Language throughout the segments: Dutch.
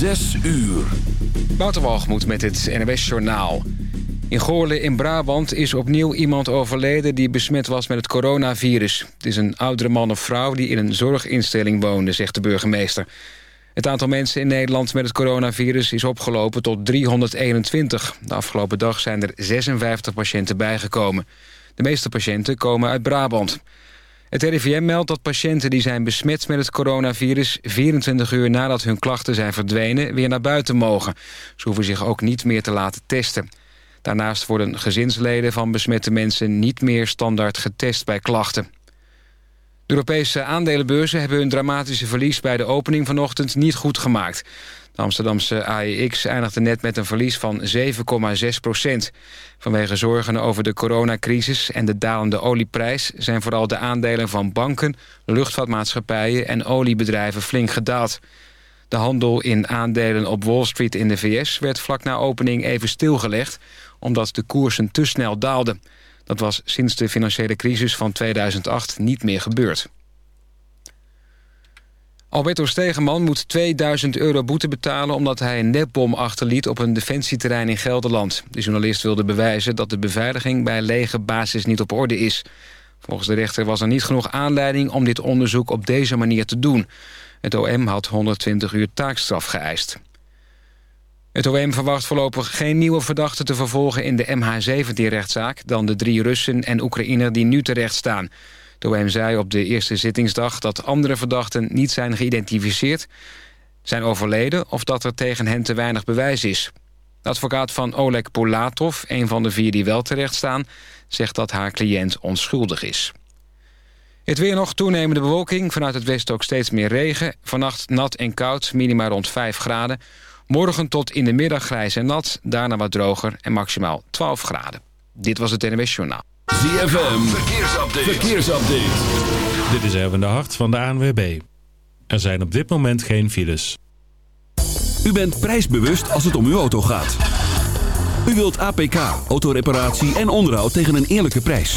Zes uur. Wouter met het NWS Journaal. In Goorle in Brabant is opnieuw iemand overleden... die besmet was met het coronavirus. Het is een oudere man of vrouw die in een zorginstelling woonde... zegt de burgemeester. Het aantal mensen in Nederland met het coronavirus is opgelopen tot 321. De afgelopen dag zijn er 56 patiënten bijgekomen. De meeste patiënten komen uit Brabant. Het RIVM meldt dat patiënten die zijn besmet met het coronavirus... 24 uur nadat hun klachten zijn verdwenen weer naar buiten mogen. Ze hoeven zich ook niet meer te laten testen. Daarnaast worden gezinsleden van besmette mensen... niet meer standaard getest bij klachten. De Europese aandelenbeurzen hebben hun dramatische verlies... bij de opening vanochtend niet goed gemaakt. De Amsterdamse AEX eindigde net met een verlies van 7,6 procent. Vanwege zorgen over de coronacrisis en de dalende olieprijs... zijn vooral de aandelen van banken, luchtvaartmaatschappijen... en oliebedrijven flink gedaald. De handel in aandelen op Wall Street in de VS... werd vlak na opening even stilgelegd... omdat de koersen te snel daalden. Dat was sinds de financiële crisis van 2008 niet meer gebeurd. Alberto Stegeman moet 2000 euro boete betalen... omdat hij een nepbom achterliet op een defensieterrein in Gelderland. De journalist wilde bewijzen dat de beveiliging bij lege basis niet op orde is. Volgens de rechter was er niet genoeg aanleiding om dit onderzoek op deze manier te doen. Het OM had 120 uur taakstraf geëist. Het OM verwacht voorlopig geen nieuwe verdachten te vervolgen in de MH17-rechtszaak... dan de drie Russen en Oekraïner die nu terecht staan... De OM zei op de eerste zittingsdag dat andere verdachten niet zijn geïdentificeerd, zijn overleden of dat er tegen hen te weinig bewijs is. De advocaat van Oleg Polatov, een van de vier die wel terecht staan, zegt dat haar cliënt onschuldig is. Het weer nog toenemende bewolking, vanuit het westen ook steeds meer regen. Vannacht nat en koud, minima rond 5 graden. Morgen tot in de middag grijs en nat, daarna wat droger en maximaal 12 graden. Dit was het NWS Journaal. ZFM, verkeersupdate. verkeersupdate. Dit is even de hart van de ANWB. Er zijn op dit moment geen files. U bent prijsbewust als het om uw auto gaat. U wilt APK, autoreparatie en onderhoud tegen een eerlijke prijs.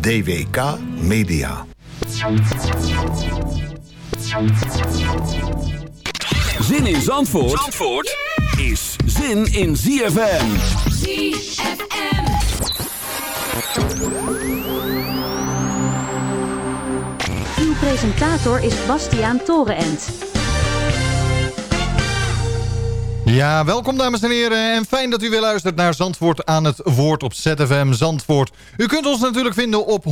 DWK Media. Zin in Zandvoort, Zandvoort is zin in ZFM. ZFM. Uw presentator is Bastiaan Torenent. Ja, welkom dames en heren en fijn dat u weer luistert naar Zandvoort aan het woord op ZFM Zandvoort. U kunt ons natuurlijk vinden op 106.9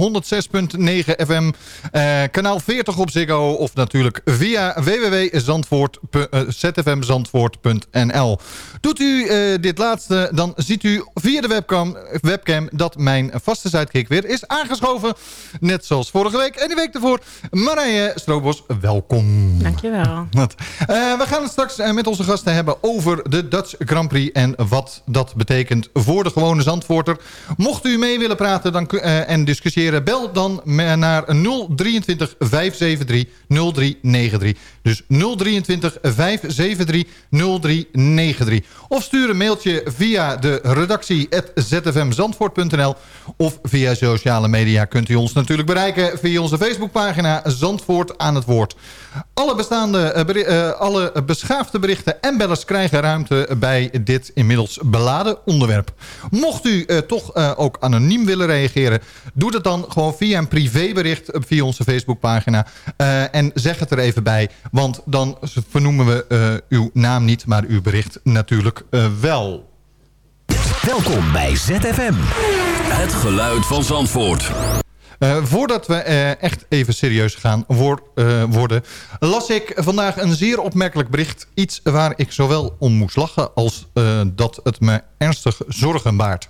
FM, eh, kanaal 40 op Ziggo of natuurlijk via www.zfmzandvoort.nl. Doet u eh, dit laatste, dan ziet u via de webcam, webcam dat mijn vaste sidekick weer is aangeschoven. Net zoals vorige week en die week ervoor. Marije Stroobos, welkom. Dankjewel. Wat. Eh, we gaan het straks eh, met onze gasten hebben over de Dutch Grand Prix en wat dat betekent voor de gewone Zandvoorter. Mocht u mee willen praten dan, uh, en discussiëren, bel dan naar 023 573 0393. Dus 023 573 0393. Of stuur een mailtje via de redactie zfmzandvoort.nl of via sociale media kunt u ons natuurlijk bereiken via onze Facebookpagina Zandvoort aan het woord. Alle, bestaande, uh, alle beschaafde berichten en bellers krijgen ruimte bij dit inmiddels beladen onderwerp. Mocht u uh, toch uh, ook anoniem willen reageren, doe dat dan gewoon via een privébericht via onze Facebookpagina. en zeg het er even bij, want dan vernoemen we uw naam niet, maar uw bericht natuurlijk wel. Welkom bij ZFM. Het geluid van Zandvoort. Uh, voordat we uh, echt even serieus gaan uh, worden... las ik vandaag een zeer opmerkelijk bericht. Iets waar ik zowel om moest lachen als dat het me ernstig zorgen baart.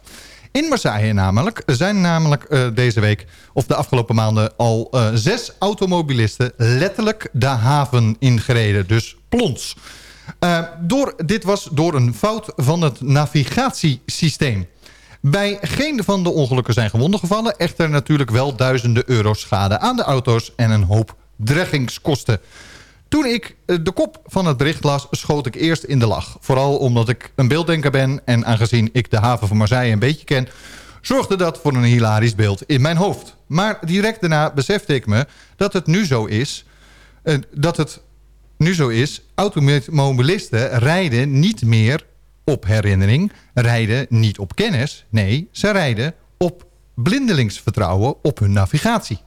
In Marseille namelijk zijn namelijk deze week... of de afgelopen maanden al zes automobilisten... letterlijk de haven ingereden. Dus plons. door, dit was door een fout van het navigatiesysteem. Bij geen van de ongelukken zijn gewonden gevallen. Echter natuurlijk wel duizenden euro's schade aan de auto's en een hoop dreggingskosten. Toen ik eh, de kop van het bericht las, schoot ik eerst in de lach. Vooral omdat ik een beelddenker ben en aangezien ik de haven van Marseille een beetje ken... zorgde dat voor een hilarisch beeld in mijn hoofd. Maar direct daarna besefte ik me dat het nu zo is... Uh, dat het nu zo is, automobilisten rijden niet meer op herinnering, rijden niet op kennis. Nee, ze rijden op blindelingsvertrouwen op hun navigatie.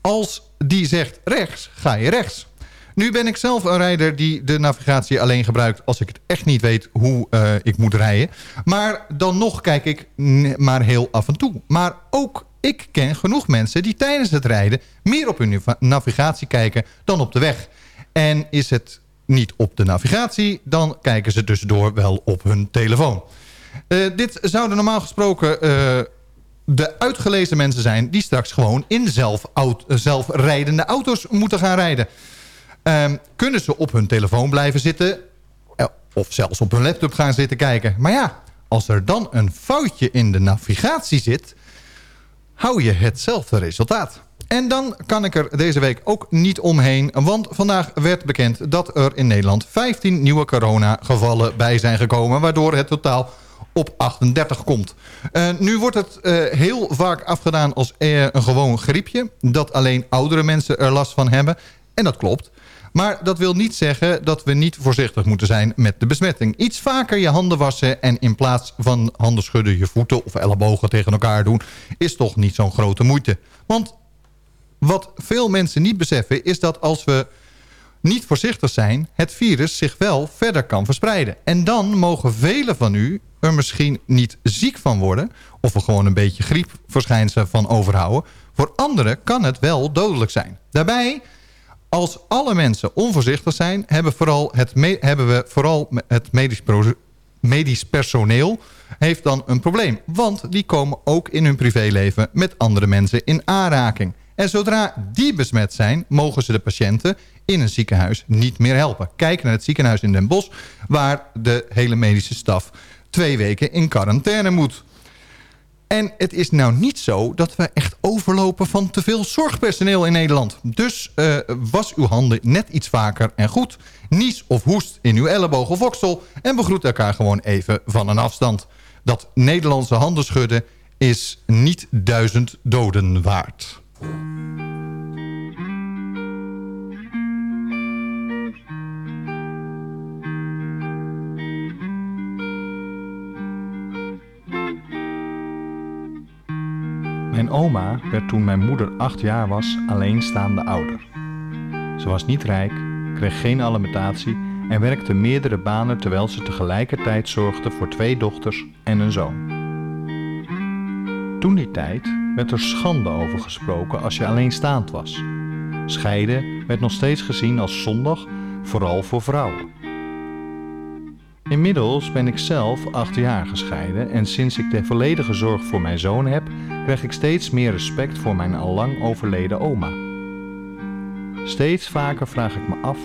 Als die zegt rechts, ga je rechts. Nu ben ik zelf een rijder die de navigatie alleen gebruikt... als ik het echt niet weet hoe uh, ik moet rijden. Maar dan nog kijk ik maar heel af en toe. Maar ook ik ken genoeg mensen die tijdens het rijden... meer op hun navigatie kijken dan op de weg. En is het niet op de navigatie... dan kijken ze tussendoor wel op hun telefoon. Uh, dit zouden normaal gesproken uh, de uitgelezen mensen zijn... die straks gewoon in zelf zelfrijdende auto's moeten gaan rijden. Uh, kunnen ze op hun telefoon blijven zitten... Eh, of zelfs op hun laptop gaan zitten kijken. Maar ja, als er dan een foutje in de navigatie zit... hou je hetzelfde resultaat. En dan kan ik er deze week ook niet omheen. Want vandaag werd bekend dat er in Nederland 15 nieuwe coronagevallen bij zijn gekomen. Waardoor het totaal op 38 komt. Uh, nu wordt het uh, heel vaak afgedaan als uh, een gewoon griepje. Dat alleen oudere mensen er last van hebben. En dat klopt. Maar dat wil niet zeggen dat we niet voorzichtig moeten zijn met de besmetting. Iets vaker je handen wassen en in plaats van handen schudden je voeten of ellebogen tegen elkaar doen... is toch niet zo'n grote moeite. Want wat veel mensen niet beseffen is dat als we niet voorzichtig zijn... het virus zich wel verder kan verspreiden. En dan mogen velen van u er misschien niet ziek van worden... of er gewoon een beetje griepverschijnselen van overhouden. Voor anderen kan het wel dodelijk zijn. Daarbij, als alle mensen onvoorzichtig zijn... hebben, vooral het hebben we vooral het medisch, medisch personeel heeft dan een probleem. Want die komen ook in hun privéleven met andere mensen in aanraking. En zodra die besmet zijn, mogen ze de patiënten in een ziekenhuis niet meer helpen. Kijk naar het ziekenhuis in Den Bosch, waar de hele medische staf twee weken in quarantaine moet. En het is nou niet zo dat we echt overlopen van te veel zorgpersoneel in Nederland. Dus uh, was uw handen net iets vaker en goed. Nies of hoest in uw elleboog of oksel. En begroet elkaar gewoon even van een afstand. Dat Nederlandse handen schudden is niet duizend doden waard. Mijn oma werd toen mijn moeder acht jaar was alleenstaande ouder. Ze was niet rijk, kreeg geen alimentatie en werkte meerdere banen terwijl ze tegelijkertijd zorgde voor twee dochters en een zoon. Toen die tijd werd er schande over gesproken als je alleenstaand was. Scheiden werd nog steeds gezien als zondig, vooral voor vrouwen. Inmiddels ben ik zelf acht jaar gescheiden en sinds ik de volledige zorg voor mijn zoon heb, krijg ik steeds meer respect voor mijn allang overleden oma. Steeds vaker vraag ik me af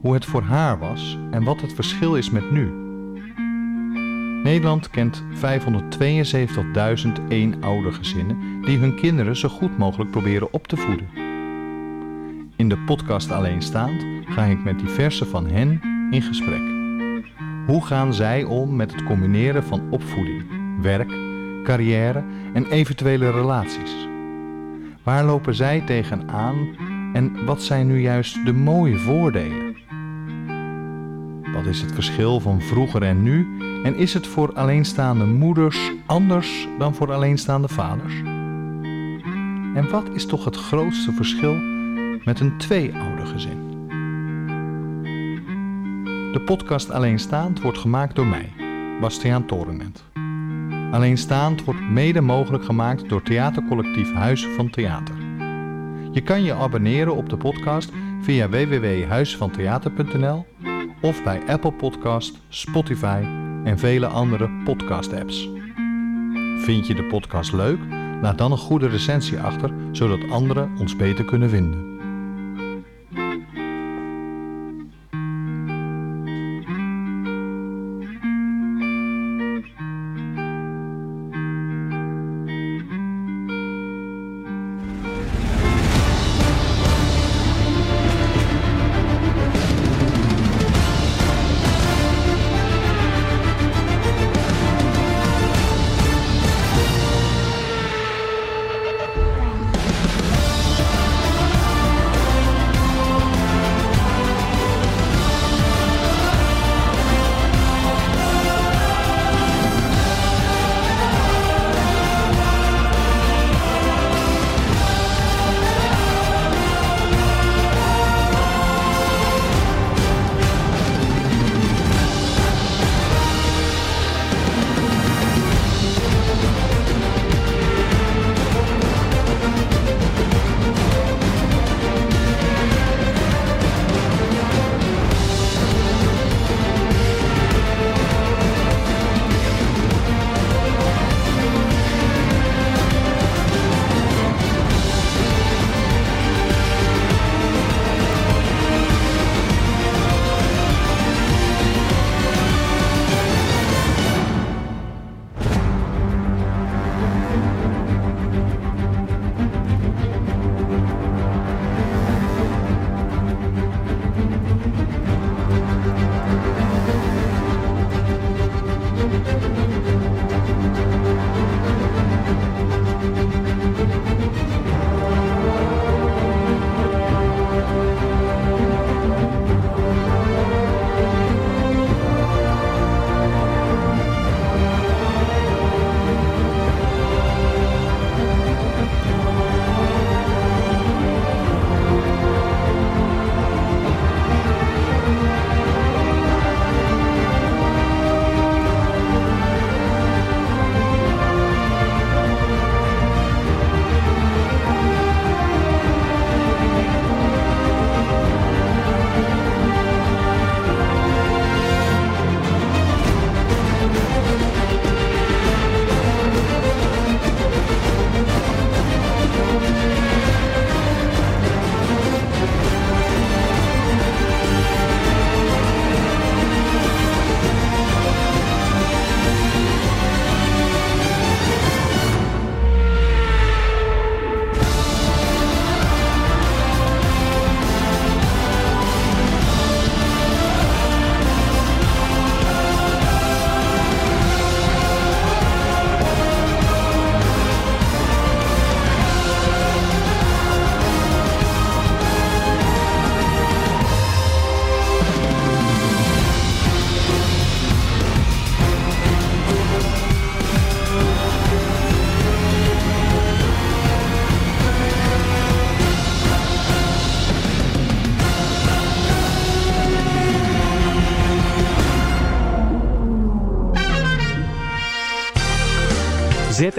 hoe het voor haar was en wat het verschil is met nu. Nederland kent 572.000 eenoudergezinnen die hun kinderen zo goed mogelijk proberen op te voeden. In de podcast Alleenstaand ga ik met diverse van hen in gesprek. Hoe gaan zij om met het combineren van opvoeding, werk, carrière en eventuele relaties? Waar lopen zij tegenaan en wat zijn nu juist de mooie voordelen? Wat is het verschil van vroeger en nu en is het voor alleenstaande moeders anders dan voor alleenstaande vaders? En wat is toch het grootste verschil met een tweeoudergezin? De podcast Alleenstaand wordt gemaakt door mij, Bastiaan Torenent. Alleenstaand wordt mede mogelijk gemaakt door theatercollectief Huis van Theater. Je kan je abonneren op de podcast via www.huisvantheater.nl of bij Apple Podcast, Spotify en vele andere podcast-apps. Vind je de podcast leuk? Laat dan een goede recensie achter, zodat anderen ons beter kunnen vinden.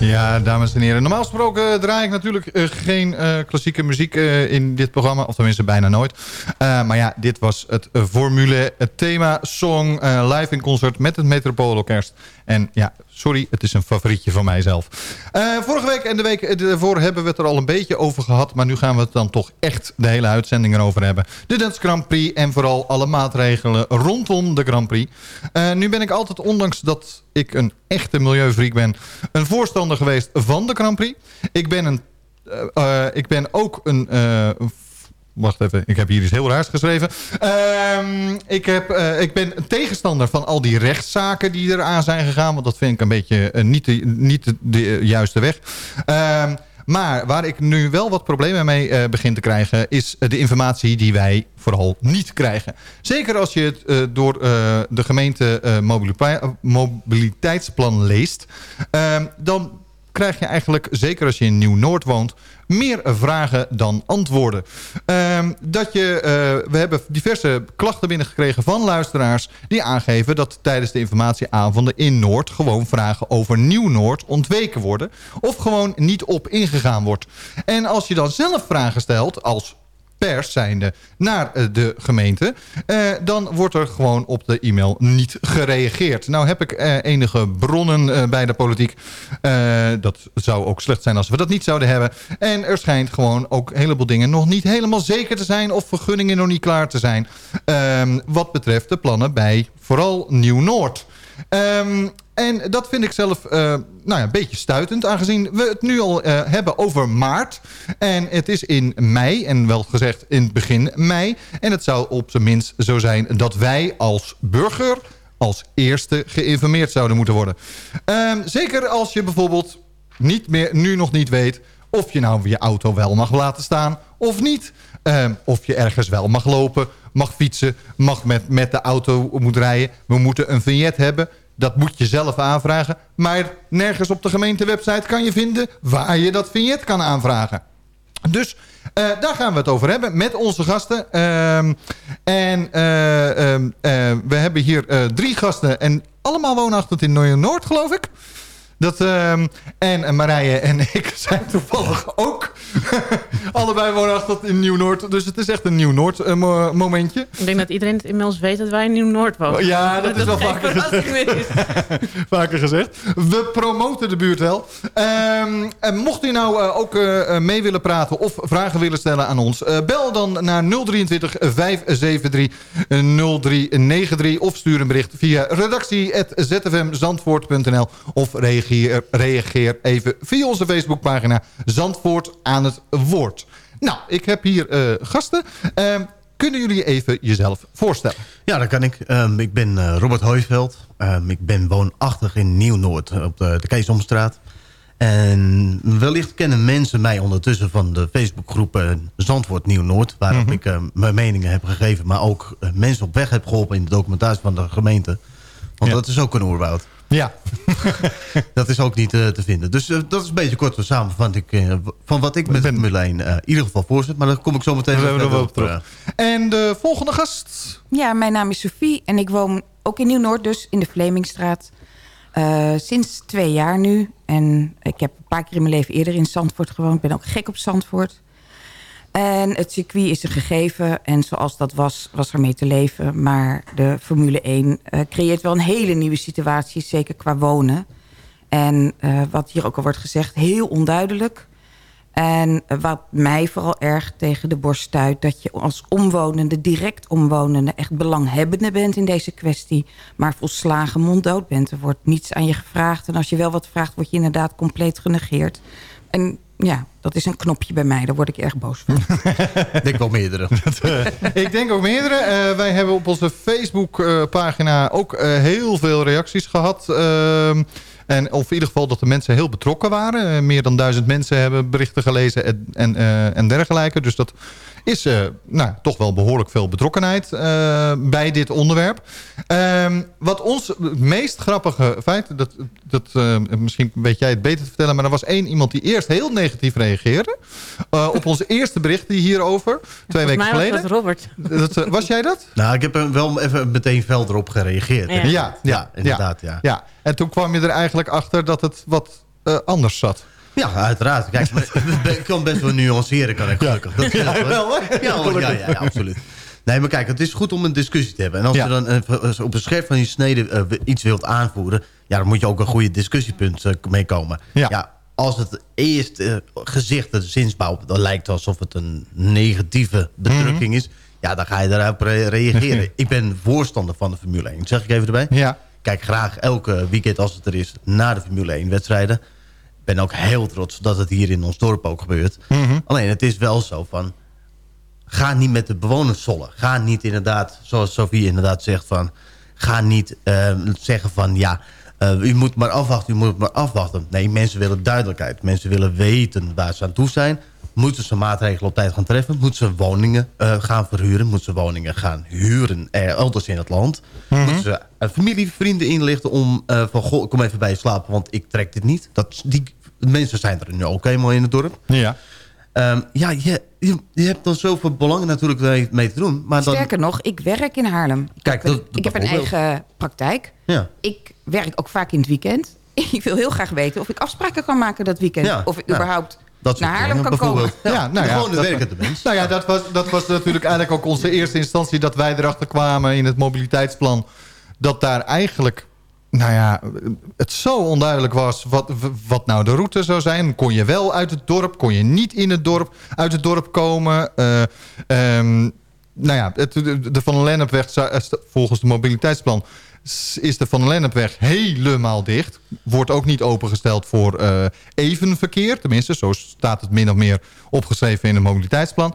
Ja, dames en heren. Normaal gesproken draai ik natuurlijk eh, geen eh, klassieke muziek eh, in dit programma. Of tenminste bijna nooit. Eh, maar ja, dit was het eh, formule het thema song eh, live in concert met het Metropoolorkest. En ja, sorry, het is een favorietje van mijzelf. Eh, vorige week en de week ervoor hebben we het er al een beetje over gehad. Maar nu gaan we het dan toch echt de hele uitzending erover hebben. De Dutch Grand Prix en vooral alle maatregelen rondom de Grand Prix. Eh, nu ben ik altijd, ondanks dat ik een echte milieuvriek ben... een voorstander geweest van de Grand Prix. Ik ben, een, eh, ik ben ook een... eh, Wacht even, ik heb hier iets heel raars geschreven. Ehm, ik, heb, eh, ik ben tegenstander van al die rechtszaken die eraan zijn gegaan. Want dat vind ik een beetje eh, niet, de, niet de, de juiste weg. Ehm, maar waar ik nu wel wat problemen mee eh, begin te krijgen... is eh, de informatie die wij vooral niet krijgen. Zeker als je het eh, door eh, de gemeente eh, mobiliteitsplan leest... Ehm, dan krijg je eigenlijk, zeker als je in Nieuw-Noord woont... meer vragen dan antwoorden. Ehm, dat je, eh, we hebben diverse klachten binnengekregen van luisteraars... die aangeven dat tijdens de informatieavonden in Noord... gewoon vragen over Nieuw-Noord ontweken worden... of gewoon niet op ingegaan wordt. En als je dan zelf vragen stelt als pers zijnde naar eh, de gemeente... eh, dan wordt er gewoon op de e-mail niet gereageerd. Nou heb ik eh, enige bronnen bij de politiek. Dat zou ook slecht zijn als we dat niet zouden hebben. En er schijnt gewoon ook een heleboel dingen nog niet helemaal zeker te zijn... of vergunningen nog niet klaar te zijn. Ehm, wat betreft de plannen bij vooral Nieuw-Noord. Ehm, en dat vind ik zelf eh, nou ja, een beetje stuitend... aangezien we het nu al eh, hebben over maart. En het is in mei, en wel gezegd in begin mei. En het zou op zijn minst zo zijn dat wij als burger... als eerste geïnformeerd zouden moeten worden. Ehm, zeker als je bijvoorbeeld niet meer, nu nog niet weet... of je nou je auto wel mag laten staan of niet. Ehm, of je ergens wel mag lopen, mag fietsen, mag met, met de auto moet rijden. We moeten een vignet hebben. Dat moet je zelf aanvragen. Maar nergens op de gemeentewebsite kan je vinden waar je dat vignet kan aanvragen. Dus eh, daar gaan we het over hebben met onze gasten. Ehm, en eh, ehm, eh, we hebben hier drie gasten en allemaal woonachtig in Nieuw-Noord, geloof ik. Dat, ehm, en eh, Marije en ik zijn toevallig ook allebei woonachtig in Nieuw-Noord. Dus het is echt een Nieuw-Noord eh, mo- momentje. Ik denk dat iedereen het inmiddels weet dat wij in Nieuw-Noord wonen. Ja, dat is wel vaker gezegd. Vaker gezegd. We promoten de buurt wel. Ehm, en mocht u nou eh, ook eh, eh, mee willen praten of vragen willen stellen aan ons... eh, bel dan naar 023 573 0393 of stuur een bericht via redactie.zfmzandvoort.nl of reageer, reageer even via onze Facebookpagina Zandvoort aan het woord. Nou, ik heb hier eh, gasten. Ehm, kunnen jullie even jezelf voorstellen? Ja, dat kan ik. Ehm, ik ben eh, Robert Hooiveld. Ehm, ik ben woonachtig in Nieuw-Noord op de, de Keesomstraat. En wellicht kennen mensen mij ondertussen van de Facebookgroep eh, Zandvoort Nieuw-Noord... waarop Mhm. ik eh, mijn meningen heb gegeven... maar ook eh, mensen op weg heb geholpen in de documentatie van de gemeente. Want Ja. dat is ook een oerwoud. Ja. dat is ook niet eh, te vinden. Dus eh, dat is een beetje kort samenvatting eh, van wat ik met Formule 1 eh, in ieder geval voorzet. Maar daar kom ik zo meteen hebben wel op, eh. En de volgende gast? Ja, mijn naam is Sophie en ik woon ook in Nieuw-Noord, dus in de Vlemingstraat. Eh, sinds twee jaar nu. En ik heb een paar keer in mijn leven eerder in Zandvoort gewoond. Ik ben ook gek op Zandvoort. En het circuit is een gegeven. En zoals dat was, was er mee te leven. Maar de Formule 1 eh, creëert wel een hele nieuwe situatie. Zeker qua wonen. En eh, wat hier ook al wordt gezegd, heel onduidelijk. En wat mij vooral erg tegen de borst stuit... dat je als omwonende, direct omwonende... echt belanghebbende bent in deze kwestie... maar volslagen monddood bent. Er wordt niets aan je gevraagd. En als je wel wat vraagt, word je inderdaad compleet genegeerd. En ja, dat is een knopje bij mij. Daar word ik erg boos van. Ik denk wel meerdere. ik denk ook meerdere. Eh, wij hebben op onze Facebook-pagina ook eh, heel veel reacties gehad. Ehm, en of in ieder geval dat de mensen heel betrokken waren. Eh, meer dan duizend mensen hebben berichten gelezen en, en, eh, en dergelijke. Dus dat is eh, nou, toch wel behoorlijk veel betrokkenheid eh, bij dit onderwerp. Ehm, wat ons het meest grappige feit... Dat, dat, eh, misschien weet jij het beter te vertellen... maar er was één iemand die eerst heel negatief reageerde... eh, op onze eerste bericht hierover. Twee weken geleden. was dat Robert. Dat, eh, was jij dat? Nou, ik heb er wel even meteen fel erop gereageerd. Ja. Ja, ja, inderdaad. Ja. ja. En toen kwam je er eigenlijk achter dat het wat eh, anders zat. Ja, uiteraard. Kijk, ik kan best wel nuanceren, kan ik gelukkig. Dat Ja, wel, hè? Ja, hoor, ja, ja, ja, absoluut. Nee, maar kijk, het is goed om een discussie te hebben. En als Ja. je dan op een scherp van je snede iets wilt aanvoeren... ja, dan moet je ook een goede discussiepunt meekomen. Ja. Als het eerste gezicht, de zinsbouw... dan lijkt alsof het een negatieve bedrukking is... ja, dan ga je daarop re- reageren. ik ben voorstander van de Formule 1. Zeg ik even erbij? Ja. Kijk graag elke weekend als het er is... naar de Formule 1 wedstrijden. Ik ben ook heel trots dat het hier in ons dorp ook gebeurt. Mhm. Alleen het is wel zo van... ga niet met de bewoners zollen. Ga niet inderdaad, zoals Sofie inderdaad zegt van... ga niet eh, zeggen van ja, eh, u moet maar afwachten, u moet maar afwachten. Nee, mensen willen duidelijkheid. Mensen willen weten waar ze aan toe zijn. Moeten ze maatregelen op tijd gaan treffen? Moeten ze woningen eh, gaan verhuren? Moeten ze woningen gaan huren eh, elders in het land? Moeten ze eh, familie, vrienden inlichten om van... Goh, kom even bij je slapen, want ik trek dit niet. Dat, die mensen zijn er nu ook eenmaal in het dorp. Ja. Ehm, ja, je, je, je hebt dan zoveel belangen natuurlijk mee, mee te doen. Maar dan, Sterker nog, ik werk in Haarlem. Kijk, dat, ik heb een eigen praktijk. Ja. Ik werk ook vaak in het weekend. Ik wil heel graag weten of ik afspraken kan maken dat weekend. Ja, of ik ja. überhaupt Dat naar Haarlem dingen, kan komen. bijvoorbeeld. Ja, nou ja, gewoon de dat- werkende mens. Nou ja, dat was, dat was natuurlijk eigenlijk ook onze eerste instantie... dat wij erachter kwamen in het mobiliteitsplan... dat daar eigenlijk, nou ja, het zo onduidelijk was... wat, wat nou de route zou zijn. Kon je wel uit het dorp, kon je niet in het dorp, uit het dorp komen... Eh, ehm, nou ja, de de Van Lennepweg, volgens het mobiliteitsplan... is de Van Lennepweg helemaal dicht. Wordt ook niet opengesteld voor eh, evenverkeer. Tenminste, zo staat het min of meer opgeschreven in het mobiliteitsplan.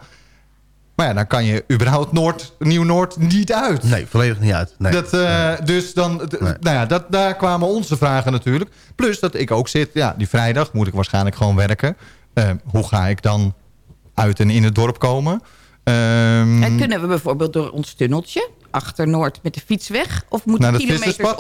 Maar ja, dan kan je überhaupt Noord, Nieuw-Noord niet uit. Nee, volledig niet uit. Nee. Dat, eh, Dus dan, nou ja, dat, daar kwamen onze vragen natuurlijk. Plus dat ik ook zit, ja, die vrijdag moet ik waarschijnlijk gewoon werken. Eh, hoe ga ik dan uit en in het dorp komen? Ehm, En kunnen we bijvoorbeeld door ons tunneltje achter Noord met de fiets weg? Of moet kilometers visserspad?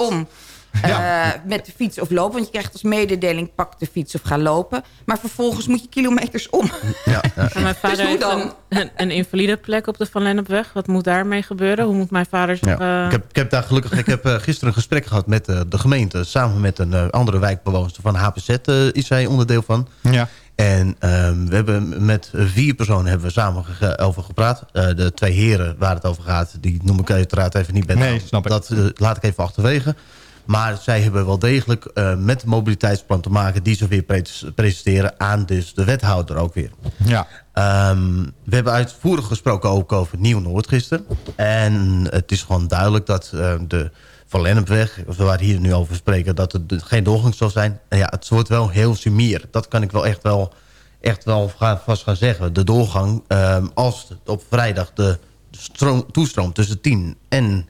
Eh, met de fiets of lopen? Want je krijgt als mededeling pak de fiets of ga lopen. Maar vervolgens moet je kilometers om. Ja, Maar mijn vader hoe heeft dan? een, een, invalide plek op de Van Lennepweg. Wat moet daarmee gebeuren? Hoe moet mijn vader zich... Ja. eh, Ik, heb, ik heb daar gelukkig ik heb, eh, gisteren een gesprek gehad met eh, de gemeente... samen met een andere wijkbewoonster van HPZ is zij onderdeel van. Ja. En ehm, we hebben met vier personen hebben we samen ge- over gepraat. Eh, de twee heren waar het over gaat, die noem ik uiteraard even niet bij Nee, naam. snap ik. Dat laat ik even achterwege. Maar zij hebben wel degelijk eh, met het mobiliteitsplan te maken... die ze weer pre- presenteren aan dus de wethouder ook weer. Ja. Ehm, we hebben uitvoerig gesproken ook over Nieuw-Noord gisteren. En het is gewoon duidelijk dat eh, de Van Lennepweg... waar we hier nu over spreken, dat het geen doorgang zal zijn. En ja, het wordt wel heel sumier. Dat kan ik wel echt wel, echt wel gaan, vast gaan zeggen. De doorgang, ehm, als het op vrijdag de stroom, toestroom tussen 10 en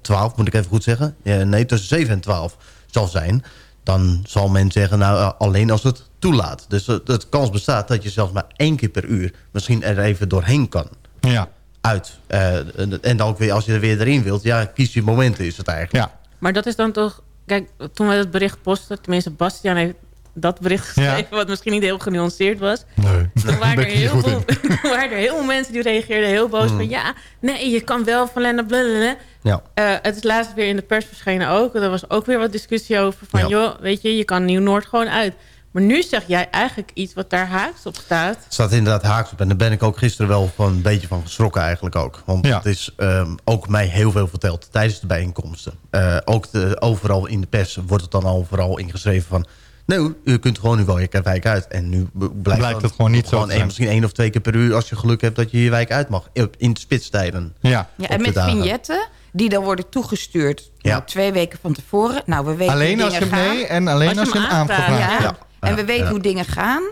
12, moet ik even goed zeggen. Ja, nee, tussen 7 en 12 zal zijn. Dan zal men zeggen, nou, eh, alleen als het toelaat. Dus het, het kans bestaat dat je zelfs maar één keer per uur... misschien er even doorheen kan. Ja. Uit. Eh, en- dan ook weer, als je er weer erin wilt... ja, kies je momenten is het eigenlijk. Ja. Maar dat is dan toch... Kijk, toen wij dat bericht posten... Tenminste, Bastiaan heeft dat bericht geschreven... wat misschien niet heel genuanceerd was. Nee, Toen waren, er heel veel, waren er heel veel mensen die reageerden heel boos van... ja, nee, je kan wel van Lennep blablabla. Ja. Eh, het is laatst weer in de pers verschenen ook. Er was ook weer wat discussie over van... Ja. joh, weet je, je kan Nieuw-Noord gewoon uit. Maar nu zeg jij eigenlijk iets wat daar haaks op staat. staat inderdaad haaks op. En daar ben ik ook gisteren wel van een beetje van geschrokken eigenlijk ook. Want Ja. het is ehm, ook mij heel veel verteld tijdens de bijeenkomsten. Eh, ook de, overal in de pers wordt het dan overal ingeschreven van... Nee, u kunt gewoon uw wijk wijk uit. En nu blijkt, Blijkt het gewoon niet zo één-. Misschien één of twee keer per uur als je geluk hebt dat je je wijk uit mag. In- In de spitstijden. Ja. Ja, en de met vignetten die dan worden toegestuurd Ja. nou, twee weken van tevoren. Nou, we weten Alleen hoe als je dingen hem gaan. nee en alleen als, je hem aanvraagt. aangevraagd Ja. En we weten Ja. hoe dingen gaan.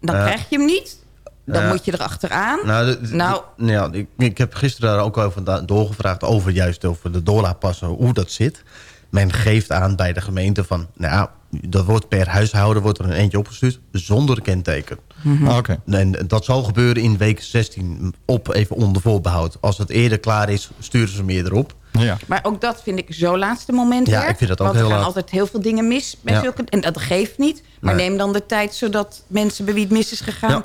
Dan Ja. krijg je hem niet. Dan Ja. moet je erachteraan. Nou, Nou. ja, ik, ik heb gisteren daar ook over doorgevraagd... over juist over de doorlaatpassen, hoe dat zit. Men geeft aan bij de gemeente van... nou, dat wordt per huishouden wordt er een eentje opgestuurd... zonder kenteken. Oké. En dat zal gebeuren in week 16 op even onder voorbehoud. Als het eerder klaar is, sturen ze meer erop. Ja. Maar ook dat vind ik zo laatste moment Ja, werk. ik vind dat ook Want heel er gaan laat. altijd heel veel dingen mis. Bij Ja. zulke, en dat geeft niet. Maar Nee. neem dan de tijd zodat mensen bij wie het mis is gegaan... Ja.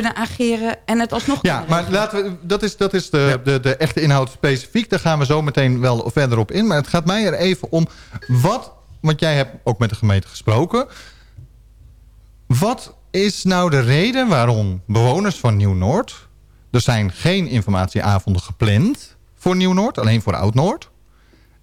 Kunnen ageren en het alsnog Ja, kunnen maar regelen. laten we, dat is, dat is de, de, de echte inhoud specifiek. Daar gaan we zo meteen wel verder op in. Maar het gaat mij er even om wat... Want jij hebt ook met de gemeente gesproken. Wat is nou de reden waarom bewoners van Nieuw-Noord... er zijn geen informatieavonden gepland voor Nieuw-Noord, alleen voor Oud-Noord.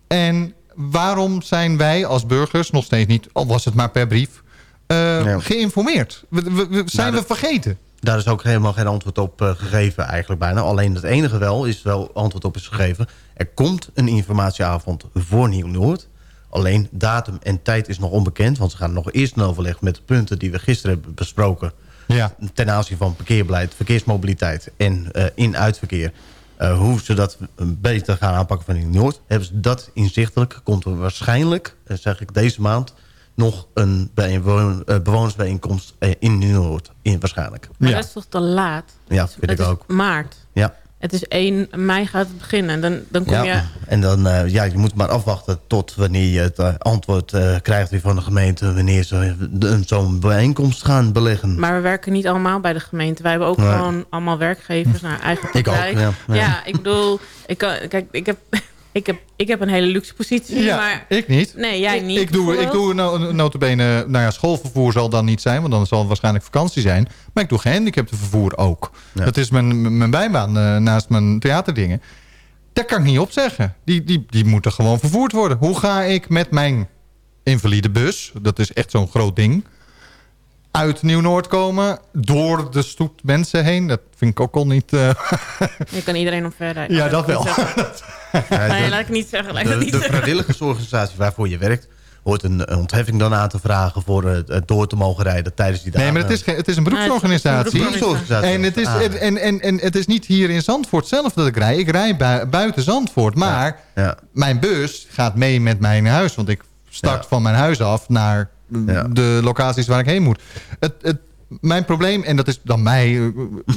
En waarom zijn wij als burgers nog steeds niet, al was het maar per brief... eh, geïnformeerd? We, we- we- zijn Nou, we vergeten? Daar is ook helemaal geen antwoord op eh, gegeven eigenlijk bijna. Alleen het enige wel is wel antwoord op is gegeven. Er komt een informatieavond voor Nieuw-Noord. Alleen datum en tijd is nog onbekend. Want ze gaan nog eerst een overleg met de punten die we gisteren hebben besproken. Ja. Ten aanzien van parkeerbeleid, verkeersmobiliteit en eh, in-uitverkeer. Eh, hoe ze dat beter gaan aanpakken van Nieuw-Noord. Hebben ze dat inzichtelijk. Komt er waarschijnlijk, zeg ik deze maand... nog een bijeen- eh, bewonersbijeenkomst eh, in Nieuw-Noord. In, waarschijnlijk. Maar dat is toch te laat? Ja, vind ik is ook. maart. Ja. Het is 1 mei gaat het beginnen. Dan, dan kom ja. je... En dan, eh, ja, je moet maar afwachten tot wanneer je het antwoord eh, krijgt weer van de gemeente... wanneer ze zo'n bijeenkomst gaan beleggen. Maar we werken niet allemaal bij de gemeente. Wij hebben ook Nee. gewoon allemaal werkgevers naar eigen Ik ook, ja. Ja. ik bedoel... Ik kan, kijk, ik heb, ik, heb, ik heb een hele luxe positie. Ja, maar, ik niet. Nee, jij niet. Ik doe, ik doe no, notabene, nou ja, schoolvervoer zal dan niet zijn, want dan zal het waarschijnlijk vakantie zijn. Maar ik doe gehandicaptenvervoer ook. Dat is mijn, mijn bijbaan eh, naast mijn theaterdingen. Daar kan ik niet op zeggen. Die, die, die moeten gewoon vervoerd worden. Hoe ga ik met mijn invalide bus, dat is echt zo'n groot ding, uit Nieuw-Noord komen, door de stoet mensen heen? Dat vind ik ook al niet... eh, Je kan iedereen omverrijden. Ja, dat wel. Nee, de- laat ik niet zeggen. Laat De, niet de zeggen. vrijwilligersorganisatie waarvoor je werkt... hoort een, een ontheffing dan aan te vragen... voor het, door te mogen rijden tijdens die dagen. Nee, maar het is, geen- het is een beroepsorganisatie. beroepsorganisatie. En het, is, Ah. en, en, en, het is niet hier in Zandvoort zelf dat ik rij. Ik rij bui- buiten Zandvoort. Maar Ja. mijn bus gaat mee met mijn huis. Want ik start van mijn huis af naar de locaties waar ik heen moet. Het, het, mijn probleem, en dat is dan mij... eh,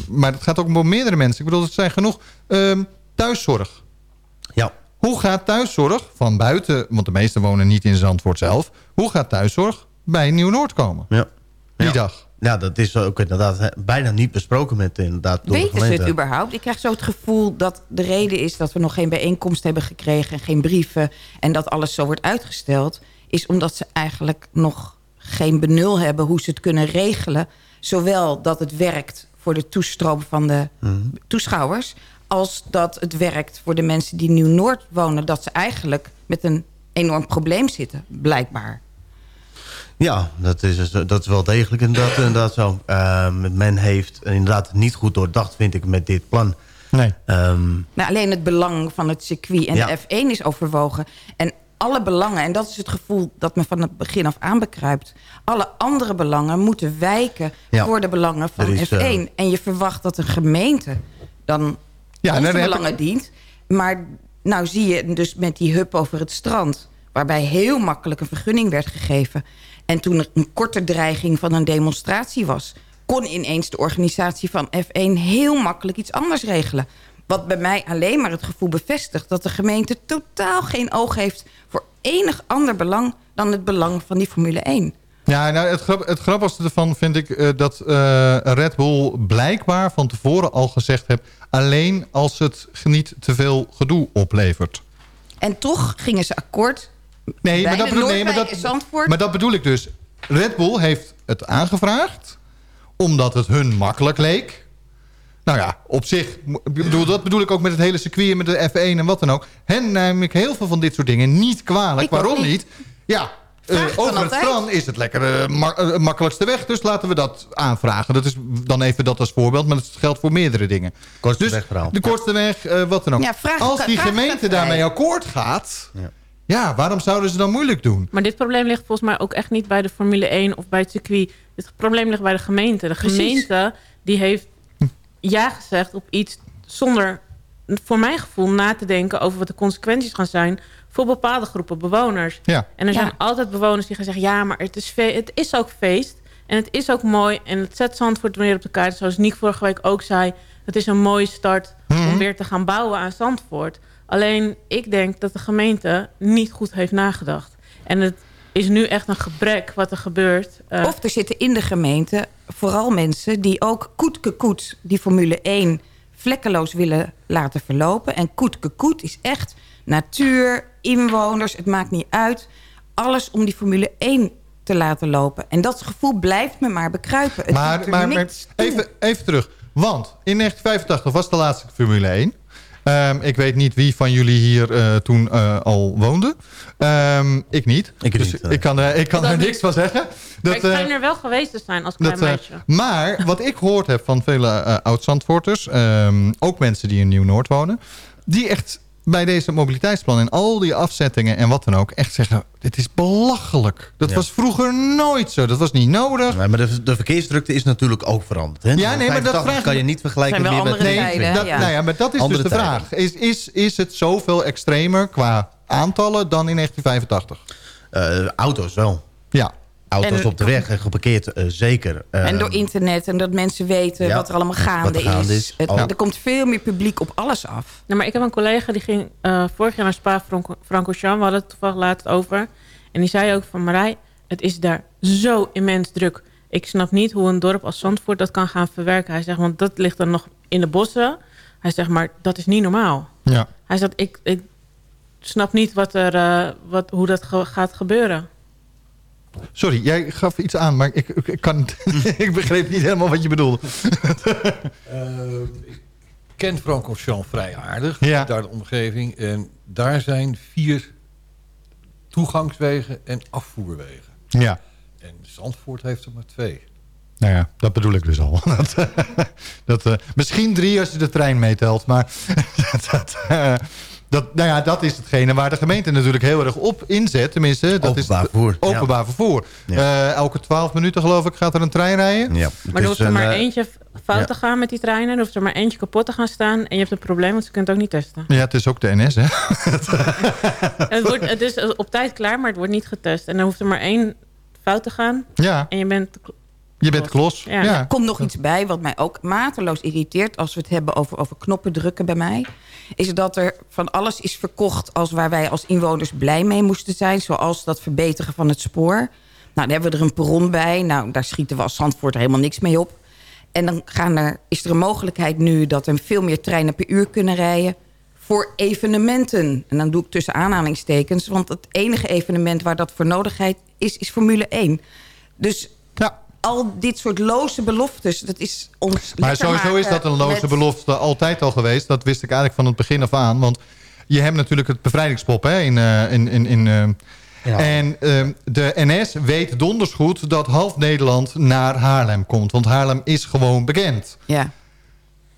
maar het gaat ook om meerdere mensen. Ik bedoel, het zijn genoeg ehm, thuiszorg. Ja. Hoe gaat thuiszorg van buiten... want de meesten wonen niet in Zandvoort zelf... hoe gaat thuiszorg bij Nieuw-Noord komen? Ja. Die Ja. dag. Ja, dat is ook inderdaad bijna niet besproken met inderdaad door de Weten ze het überhaupt? Ik krijg zo het gevoel dat de reden is dat we nog geen bijeenkomst hebben gekregen... en geen brieven en dat alles zo wordt uitgesteld... is omdat ze eigenlijk nog geen benul hebben hoe ze het kunnen regelen. Zowel dat het werkt voor de toestroom van de toeschouwers... als dat het werkt voor de mensen die Nieuw-Noord wonen... dat ze eigenlijk met een enorm probleem zitten, blijkbaar. Ja, dat is, dat is wel degelijk inderdaad, inderdaad zo. Ehm, men heeft inderdaad niet goed doordacht, vind ik, met dit plan. Nee. Ehm, Nou, alleen het belang van het circuit en Ja. de F1 is overwogen. En alle belangen, en dat is het gevoel dat me van het begin af aan bekruipt... alle andere belangen moeten wijken Ja. voor de belangen van Er is, F1. eh, En je verwacht dat een gemeente dan Ja, ik- belangen dient. Maar nou zie je dus met die hub over het strand... waarbij heel makkelijk een vergunning werd gegeven... en toen er een korte dreiging van een demonstratie was... kon ineens de organisatie van F1 heel makkelijk iets anders regelen. Wat bij mij alleen maar het gevoel bevestigt... dat de gemeente totaal geen oog heeft voor enig ander belang... dan het belang van die Formule 1. Ja, nou, het, grap, het grappigste ervan vind ik eh, dat eh, Red Bull blijkbaar van tevoren al gezegd heeft... alleen als het niet te veel gedoe oplevert. En toch gingen ze akkoord Nee, maar dat, bedoel, nee, maar, dat, Zandvoort. maar dat bedoel ik dus. Red Bull heeft het aangevraagd omdat het hun makkelijk leek. Nou ja, op zich, bedoel, dat bedoel ik ook met het hele circuit... en met de F1 en wat dan ook. Hen neem ik heel veel van dit soort dingen niet kwalijk. Ik Waarom niet. niet? Ja, eh, het over het altijd. strand is het lekker eh, ma- eh, makkelijkste weg. Dus laten we dat aanvragen. Dat is dan even dat als voorbeeld. Maar dat geldt voor meerdere dingen. Kortste dus weg. De kortste weg, eh, wat dan ook. Ja, vraag- Als die vraag gemeente het daarmee akkoord gaat... Ja. Ja, waarom zouden ze dan moeilijk doen? Maar dit probleem ligt volgens mij ook echt niet bij de Formule 1 of bij het circuit. Dit probleem ligt bij de gemeente. De Precies. gemeente die heeft ja gezegd op iets zonder, voor mijn gevoel, na te denken over wat de consequenties gaan zijn voor bepaalde groepen bewoners. Ja. En er zijn Ja. altijd bewoners die gaan zeggen, ja, maar het is, het is ook feest. En het is ook mooi. En het zet Zandvoort weer op de kaart. Zoals Niek vorige week ook zei. Het is een mooie start om weer te gaan bouwen aan Zandvoort. Alleen, ik denk dat de gemeente niet goed heeft nagedacht. En het is nu echt een gebrek wat er gebeurt. Eh, Of er zitten in de gemeente vooral mensen die ook koetke koet die Formule 1 vlekkeloos willen laten verlopen. En koetke koet is echt natuur, inwoners, het maakt niet uit. Alles om die Formule 1 te laten lopen. En dat gevoel blijft me maar bekruipen. Het Maar, maar, maar even, even terug. Want in 1985 was de laatste Formule 1. Ehm, ik weet niet wie van jullie hier eh, toen eh, al woonde. Ehm, ik niet. Ik dus niet, ik kan, eh, ik kan Dat er niks van zeggen. maar ik schijn er wel geweest te zijn als klein dat, meisje. maar wat ik gehoord heb van vele eh, oud-Zandvoorters... ehm, ook mensen die in Nieuw-Noord wonen... die echt bij deze mobiliteitsplan en al die afzettingen en wat dan ook... echt zeggen, dit is belachelijk. Dat Ja. was vroeger nooit zo. Dat was niet nodig. Nee, maar de, de verkeersdrukte is natuurlijk ook veranderd. Hè? Ja, nee, maar dat 85 vraag kan je niet vergelijken meer met tijden, dat, ja. Nou ja, maar dat is Andere dus de tijden. vraag. Is, is, is het zoveel extremer qua aantallen dan in 1985? Eh, auto's wel. Ja. Auto's En- op de weg en geparkeerd, eh, zeker. Eh, En door internet en dat mensen weten ja, wat er allemaal gaande, er is. is. Het- Oh. Er komt veel meer publiek op alles af. Nou, maar ik heb een collega die ging eh, vorig jaar naar Spa-Francorchamps. We hadden het toevallig laatst over. En die zei ook van Marij, het is daar zo immens druk. Ik snap niet hoe een dorp als Zandvoort dat kan gaan verwerken. Hij zegt, want dat ligt dan nog in de bossen. Hij zegt, maar dat is niet normaal. Ja. Hij zegt, ik, ik snap niet wat er, eh, wat, hoe dat ge- gaat gebeuren. Sorry, jij gaf iets aan, maar ik, ik, kan, ik begreep niet helemaal wat je bedoelde. Eh, ik ken Francorchamps vrij aardig. Ja. Daar de omgeving. En daar zijn vier toegangswegen en afvoerwegen. Ja. En Zandvoort heeft er maar twee. Nou ja, dat bedoel ik dus al. Dat, dat, eh, misschien drie als je de trein meetelt. Maar dat, eh, dat, nou ja, dat is hetgene waar de gemeente natuurlijk heel erg op inzet. Tenminste, dat Openbaar is vervoer, ja. Openbaar vervoer. Ja. Eh, elke twaalf minuten geloof ik gaat er een trein rijden. Ja, Maar er hoeft er maar eh, eentje fout te gaan met die treinen. Er hoeft er maar eentje kapot te gaan staan. En je hebt een probleem, want ze kunnen het ook niet testen. Ja, het is ook de NS, hè? het, wordt, het is op tijd klaar, maar het wordt niet getest. En dan hoeft er maar één fout te gaan. Ja, En je bent... je bent klos. Ja. Ja. Er komt nog iets bij wat mij ook mateloos irriteert... als we het hebben over, over knoppen drukken bij mij... is dat er van alles is verkocht... als waar wij als inwoners blij mee moesten zijn. Zoals dat verbeteren van het spoor. Nou, daar hebben we er een perron bij. Nou, daar schieten we als Zandvoort helemaal niks mee op. En dan gaan er, is er een mogelijkheid nu... dat er veel meer treinen per uur kunnen rijden... voor evenementen. En dan doe ik tussen aanhalingstekens... want het enige evenement waar dat voor nodigheid is... is Formule 1. Dus Ja. Al dit soort loze beloftes, dat is ons Maar sowieso is dat een loze met- belofte altijd al geweest. Dat wist ik eigenlijk van het begin af aan. Want je hebt natuurlijk het bevrijdingspop hè, in... eh, in, in, in eh, Ja. En ehm, de NS weet donders goed dat half Nederland naar Haarlem komt. Want Haarlem is gewoon bekend. Ja.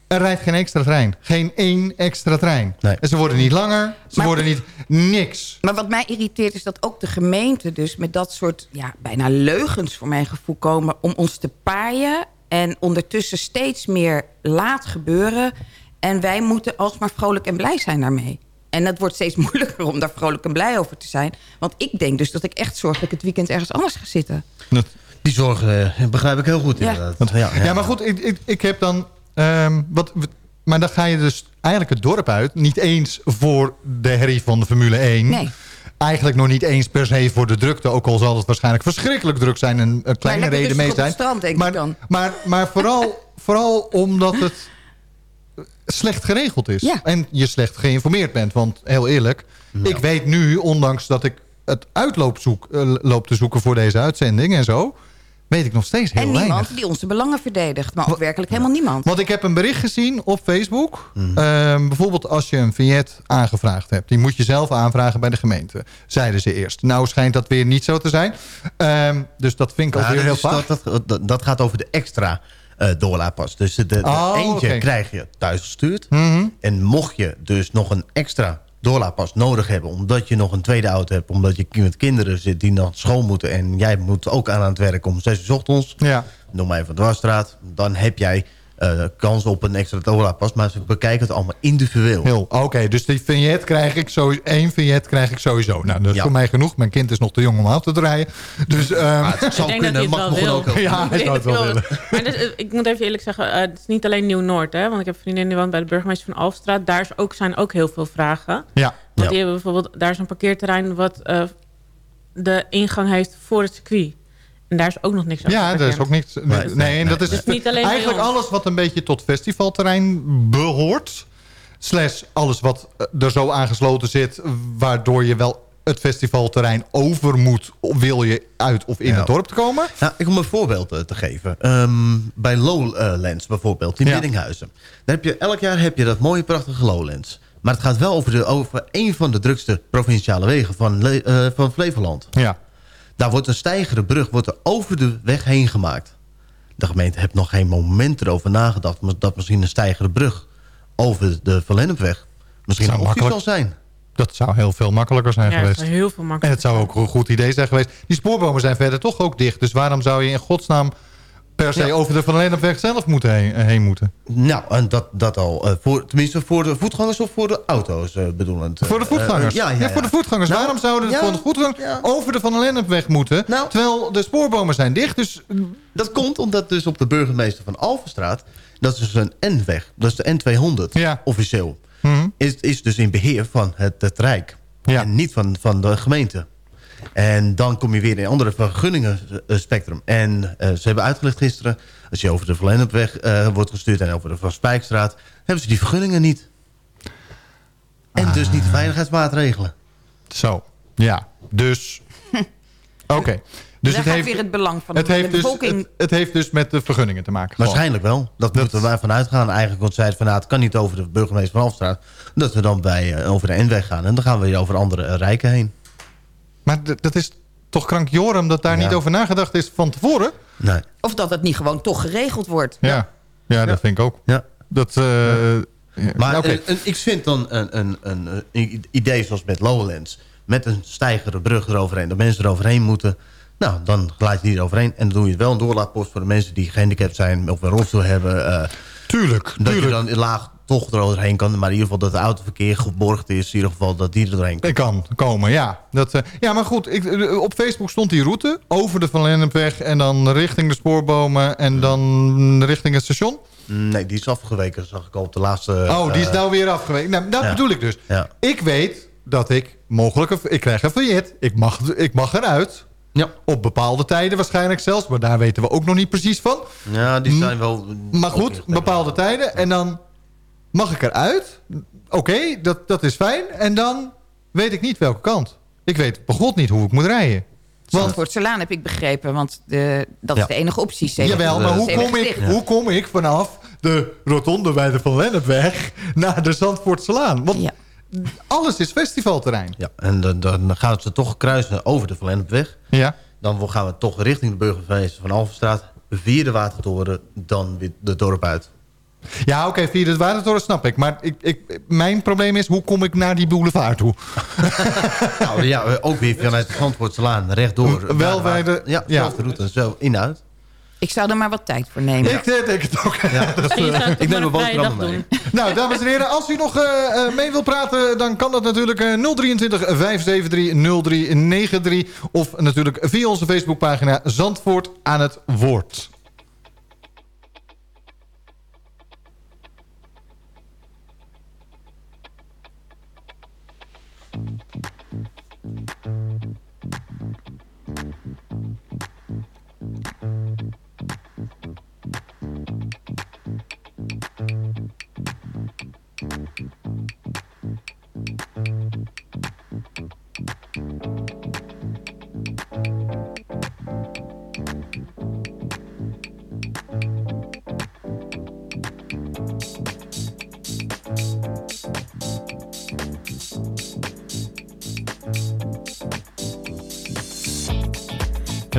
Er rijdt geen extra trein. Geen één extra trein. Nee. En ze worden niet langer. Ze Maar- worden niet niks. Maar wat mij irriteert is dat ook de gemeente dus met dat soort ja, bijna leugens voor mijn gevoel komen om ons te paaien. En ondertussen steeds meer laat gebeuren. En wij moeten alsmaar vrolijk en blij zijn daarmee. En het wordt steeds moeilijker om daar vrolijk en blij over te zijn. Want ik denk dus dat ik echt zorg dat ik het weekend ergens anders ga zitten. Die zorg eh, begrijp ik heel goed Ja. inderdaad. Ja, Ja, maar goed, ik, ik, ik heb dan... ehm, wat, maar dan ga je dus eigenlijk het dorp uit. Niet eens voor de herrie van de Formule 1. Nee. Eigenlijk nog niet eens per se voor de drukte. Ook al zal het waarschijnlijk verschrikkelijk druk zijn. En een kleine reden mee zijn. strand, denk maar, ik dan. Maar, maar vooral, vooral omdat het slecht geregeld is. Ja. En je slecht geïnformeerd bent. Want heel eerlijk, ik weet nu, ondanks dat ik het uitloop zoek, eh, loop te zoeken voor deze uitzending en zo... weet ik nog steeds heel en weinig. niemand die onze belangen verdedigt. Maar ook werkelijk helemaal niemand. Want ik heb een bericht gezien op Facebook. Mhm. Ehm, bijvoorbeeld als je een vignet aangevraagd hebt. Die moet je zelf aanvragen bij de gemeente. Zeiden ze eerst. Nou schijnt dat weer niet zo te zijn. Ehm, dus dat vind ik Ja, ook weer heel vaag. dat, dat, dat, gaat over de extra eh doorlaatpas. Dus de, de Oh, eentje krijg je thuis gestuurd. Mhm. En mocht je dus nog een extra doorlaatpas nodig hebben... omdat je nog een tweede auto hebt... omdat je met kinderen zit die naar school moeten... en jij moet ook aan het werk om 6 uur 's ochtends... Ja. noem maar even dwarsstraat... dan heb jij eh, kans op een extra doorlaatpas. Maar ze bekijken het allemaal individueel. Oké, dus die vignet krijg ik sowieso. één vignet krijg ik sowieso. Nou, dat is Ja. voor mij genoeg. Mijn kind is nog te jong om auto te rijden. Dus, ehm, het zou Ik denk dat kunnen, hij het mag wel mogen wil. ook. ja, hij zou het wel willen. Maar dus, eh, ik moet even eerlijk zeggen, eh, het is niet alleen Nieuw-Noord. hè, Want ik heb een vriendin die woont bij de burgemeester van Alfstraat. Daar is ook, zijn ook heel veel vragen. Ja. Want Ja. die hebben bijvoorbeeld, daar is een parkeerterrein wat eh, de ingang heeft voor het circuit. En daar is ook nog niks over Ja, dat is ook niet. Nee, Nee, nee, en dat is Dus niet alleen bij eigenlijk alles wat een beetje tot festivalterrein behoort. Slash alles wat eh, er zo aangesloten zit, waardoor je wel het festivalterrein over moet... wil je uit of in Ja. het dorp te komen. Nou, ik om een voorbeeld eh, te geven. Ehm, bij Lowlands bijvoorbeeld, in Ja. Biddinghuizen. Daar heb je, elk jaar heb je dat mooie, prachtige Lowlands. Maar het gaat wel over, de, over een van de drukste provinciale wegen van, eh, van Flevoland. Ja. Daar wordt een stijgere brug wordt er over de weg heen gemaakt. De gemeente heeft nog geen moment erover nagedacht... maar dat misschien een stijgere brug over de Van Lennepweg... misschien een Zou optie zal makkelijk- zijn. Dat zou heel veel makkelijker zijn Ja, geweest. heel veel En makkelijker het zou ook een goed idee zijn geweest. Die spoorbomen zijn verder toch ook dicht. Dus waarom zou je in godsnaam per se Ja. over de Van Lennepweg zelf moeten heen, heen moeten? Nou, en dat, dat al. eh, voor, tenminste voor de voetgangers of voor de auto's eh, bedoelend. Voor de voetgangers. Eh, ja, ja, ja. voor de voetgangers. Nou, Waarom zouden voor de voetgangers over de Van Lennepweg moeten... terwijl de spoorbomen zijn dicht? Dus Dat komt omdat dus op de burgemeester van Alvenstraat... dat is dus een N-weg, dat is de N200 officieel... Mhm. Is, is dus in beheer van het, het Rijk. En niet van, van de gemeente. En dan kom je weer in een andere vergunningen eh, spectrum. En eh, ze hebben uitgelegd gisteren... als je over de Verlennepweg eh wordt gestuurd en over de Van Spijkstraat... hebben ze die vergunningen niet. En dus niet de veiligheidsmaatregelen. Zo, ja. Dus, oké. Dus Daar het gaat heeft, weer het belang van het de heeft, dus, bevolking... het, het heeft dus met de vergunningen te maken. gewoon. Waarschijnlijk wel. Dat, moeten wij vanuit gaan. Eigenlijk want zij het van nou, het kan niet over de burgemeester van Alstraat. Dat we dan bij, eh, over de N-weg gaan. En dan gaan we weer over andere rijken heen. Maar dat is toch krankjorum dat daar Ja. niet over nagedacht is van tevoren? Nee. Of dat het niet gewoon toch geregeld wordt. Ja, ja, dat vind ik ook. Ja. Dat, eh, ja, Maar oké. eh, een- ik vind dan een, een, een, een idee zoals met Lowlands... met een stijgere brug eroverheen, dat mensen eroverheen moeten... nou, dan glijdt je hier overheen. En dan doe je wel een doorlaatpost voor de mensen die gehandicapt zijn... of een rolstoel hebben. eh, tuurlijk, Dat tuurlijk. je dan laag toch eroverheen kan. Maar in ieder geval dat het autoverkeer geborgd is. In ieder geval dat die er doorheen kan. Ik kan komen, ja. Dat, eh, ja, maar goed, ik, eh, op Facebook stond die route over de Van Lennepweg... en dan richting de spoorbomen en dan richting het station. Nee, die is afgeweken, zag ik al op de laatste... Oh, die is eh, nou weer afgeweken. Nou, dat ja. bedoel ik dus. Ja. Ik weet dat ik mogelijk... een- Ik krijg een failliet. Ik mag, ik mag eruit. Ja. Op bepaalde tijden waarschijnlijk zelfs. Maar daar weten we ook nog niet precies van. Ja, die zijn wel... Maar goed, bepaalde tijden. En dan mag ik eruit. Oké, dat, dat is fijn. En dan weet ik niet welke kant. Ik weet begot niet hoe ik moet rijden. Want, Zandvoortselaan heb ik begrepen, want de, dat is de enige optie. Jawel, maar hoe kom, ik, hoe kom ik vanaf de rotonde bij de Van Lennepweg... naar de Zandvoortselaan? Want alles is festivalterrein. Ja, en dan, dan gaan ze toch kruisen over de Verlennepweg. Ja. Dan gaan we toch richting de burgemeester van Alvenstraat... via de Watertoren, dan weer het dorp uit. Ja, oké, via de Watertoren snap ik. Maar ik, ik, mijn probleem is, hoe kom ik naar die boulevard toe? nou ja, ook weer vanuit de Zandvoortselaan rechtdoor. Wel bij de- Ja, ja. dezelfde route, zo in-uit. Ik zou er maar wat tijd voor nemen. Ik eh, denk het ook. Dat, En je zou eh, het Ik neem mijn mee. doen. Nou, dames en heren, als u nog eh, eh, mee wilt praten... dan kan dat natuurlijk eh, 023 573 0393... of natuurlijk via onze Facebookpagina Zandvoort aan het woord.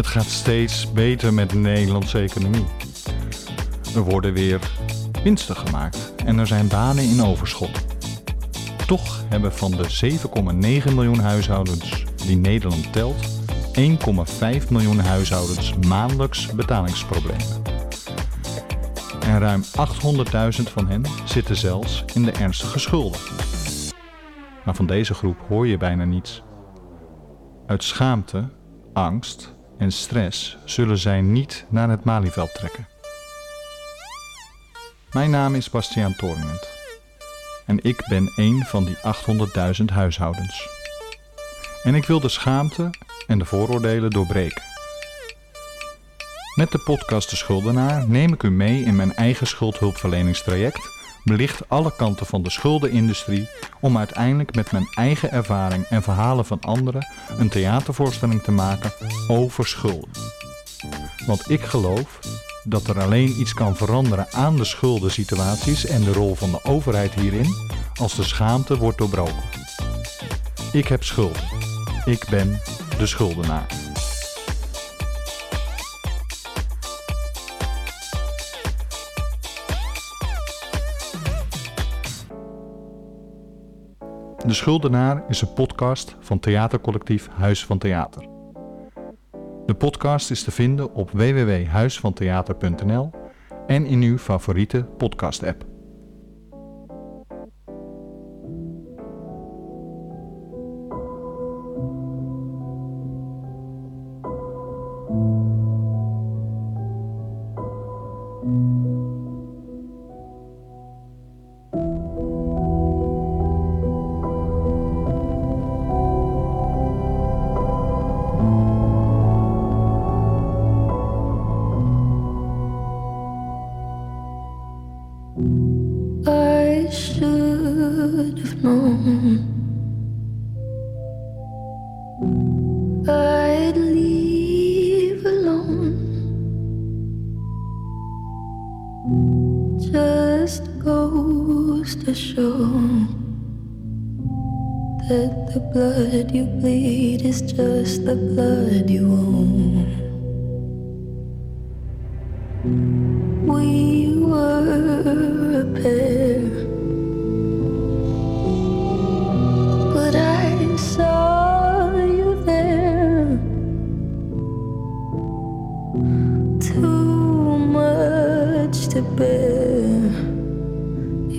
Gaat steeds beter met de Nederlandse economie. Er worden weer winsten gemaakt en er zijn banen in overschot. Toch hebben van de 7,9 miljoen huishoudens die Nederland telt, 1,5 miljoen huishoudens maandelijks betalingsproblemen. En ruim 800.000 van hen zitten zelfs in de ernstige schulden. Maar van deze groep hoor je bijna niets. Uit schaamte, angst en stress zullen zij niet naar het Malieveld trekken. Mijn naam is Bastiaan Toornent en ik ben een van die 800.000 huishoudens. En ik wil de schaamte en de vooroordelen doorbreken. Met de podcast De Schuldenaar neem ik u mee in mijn eigen schuldhulpverleningstraject belicht alle kanten van de schuldenindustrie om uiteindelijk met mijn eigen ervaring en verhalen van anderen een theatervoorstelling te maken over schulden. Want ik geloof dat er alleen iets kan veranderen aan de schuldensituaties en de rol van de overheid hierin als de schaamte wordt doorbroken. Ik heb schulden. Ik ben de schuldenaar. De Schuldenaar is een podcast van theatercollectief Huis van Theater. De podcast is te vinden op www.huisvantheater.nl en in uw favoriete podcast-app.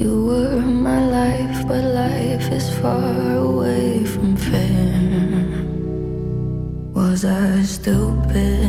You were my life, but life is far away from fair. Was I stupid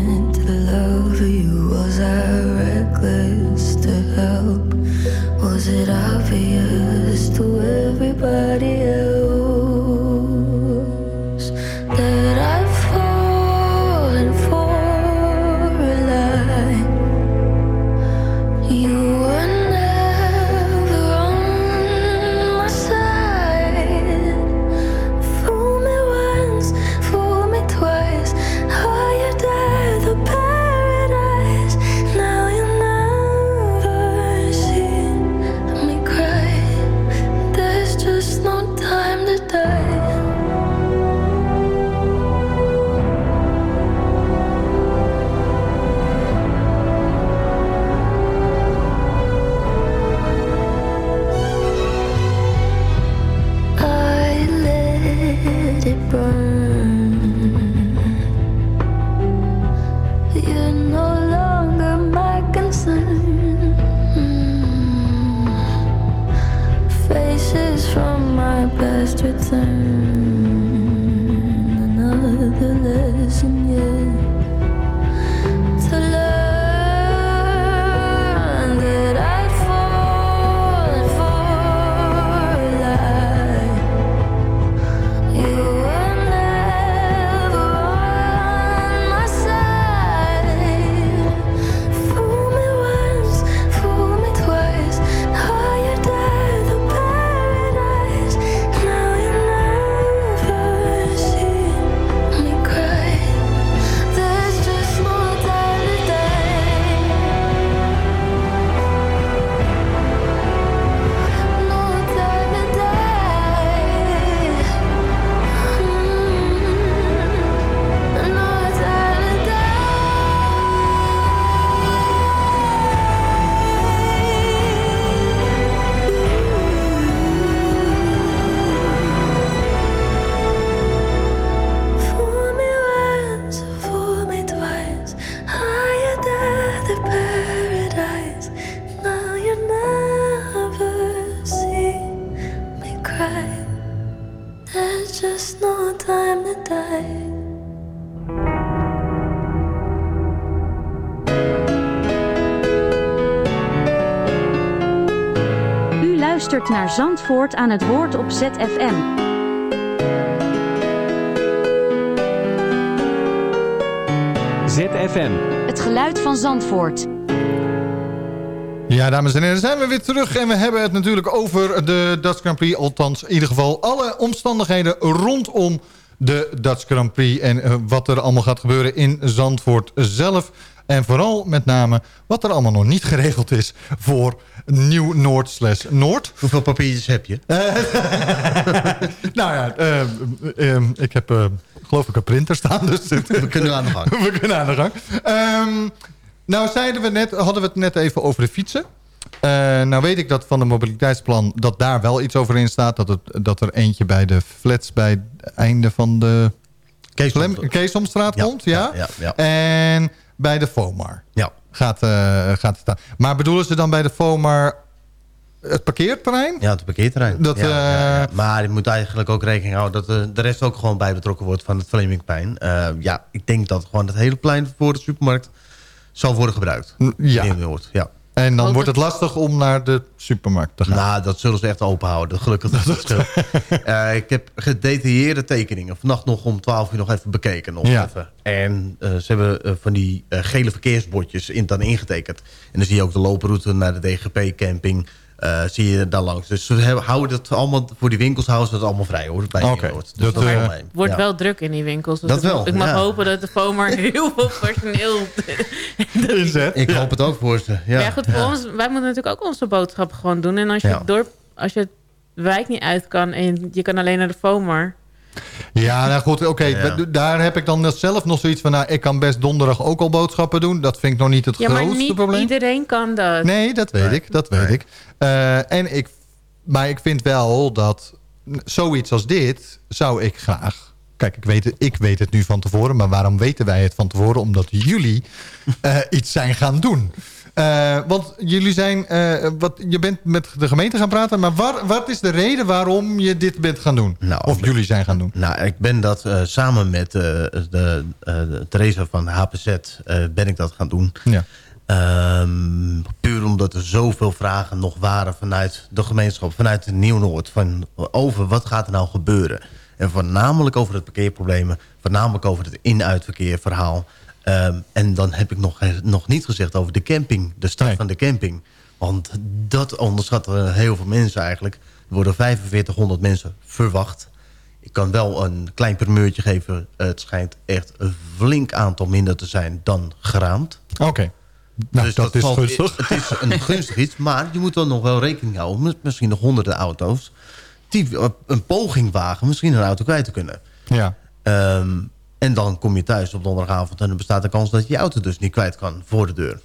naar Zandvoort aan het woord op ZFM. ZFM. Het geluid van Zandvoort. Ja, dames en heren, zijn we weer terug. En we hebben het natuurlijk over de Dutch Grand Prix. Althans, in ieder geval alle omstandigheden rondom de Dutch Grand Prix. En eh, wat er allemaal gaat gebeuren in Zandvoort zelf. En vooral met name wat er allemaal nog niet geregeld is voor Nieuw-Noord slash Noord. Hoeveel papiertjes heb je? nou ja, eh, eh, ik heb eh, geloof ik een printer staan. Dus We kunnen aan de gang. we kunnen aan de gang. Ehm, nou zeiden we net, hadden we het net even over de fietsen. Eh, nou weet ik dat van de mobiliteitsplan dat daar wel iets over in staat. Dat, het, dat er eentje bij de flats bij het einde van de Keesomstraat, Keesomstraat Ja, komt. Ja? ja, ja, En bij de FOMAR Ja. gaat, eh, gaat staan. Maar bedoelen ze dan bij de FOMAR het parkeerterrein? Ja, het parkeerterrein. Dat, ja, ja, ja. eh, Maar je moet eigenlijk ook rekening houden... dat de, de rest ook gewoon bij betrokken wordt van het Flemingplein. Eh, ja, ik denk dat gewoon het hele plein voor de supermarkt... zal worden gebruikt. Ja. Ja. En dan wordt het lastig om naar de supermarkt te gaan. Nou, dat zullen ze echt open houden. Gelukkig dat het scheelt. Eh, ik heb gedetailleerde tekeningen. Vannacht nog om 12 uur nog even bekeken. Nog Ja. even. En eh, ze hebben eh, van die eh, gele verkeersbordjes in, dan ingetekend. En dan zie je ook de looproute naar de DGP-camping. Eh, zie je daar langs. Dus hebben, houden dat allemaal, voor die winkels houden ze dat allemaal vrij hoor. Bij Oké. Nieuw-Noord. Dat, eh, wordt Ja. wel druk in die winkels. Dus Dat ik- wel, Ik mag ja. hopen dat de FOMAR heel veel personeel... Inzet. Ik hoop het ook voor ze. Ja, Ja, goed, voor ons, wij moeten natuurlijk ook onze boodschappen gewoon doen. En als je, Ja. het dorp, als je het wijk niet uit kan en je, je kan alleen naar de FOMAR... Ja, nou goed, oké. Ja. Daar heb ik dan zelf nog zoiets van... Nou, ik kan best donderdag ook al boodschappen doen. Dat vind ik nog niet het Ja, maar grootste niet probleem. iedereen kan dat. Nee, dat weet Nee. ik. Dat weet ik. Eh, en ik. Maar ik vind wel dat zoiets als dit zou ik graag... Kijk, ik weet, het, ik weet het nu van tevoren. Maar waarom weten wij het van tevoren? Omdat jullie eh, iets zijn gaan doen. Eh, want jullie zijn... eh, wat, je bent met de gemeente gaan praten. Maar waar, wat is de reden waarom je dit bent gaan doen? Nou, of jullie zijn gaan doen? Nou, ik ben dat eh, samen met de, de Theresa van HPZ ben ik dat gaan doen. Ja. Ehm, puur omdat er zoveel vragen nog waren vanuit de gemeenschap, vanuit Nieuw-Noord. Van over wat gaat er nou gebeuren. En voornamelijk over het parkeerproblemen. Voornamelijk over het in-uitverkeer verhaal. Ehm, en dan heb ik nog, nog niet gezegd over de camping. De start van de camping. Want dat onderschatten heel veel mensen eigenlijk. Er worden 4500 mensen verwacht. Ik kan wel een klein primeurtje geven. Het schijnt echt een flink aantal minder te zijn dan geraamd. Oké. Nou, Dus dat, is gunstig. Het is een gunstig iets, maar je moet dan nog wel rekening houden... met misschien nog honderden auto's... die een poging wagen misschien een auto kwijt te kunnen. Ja. Ehm, en dan kom je thuis op donderdagavond... en dan bestaat de kans dat je je auto dus niet kwijt kan voor de deur.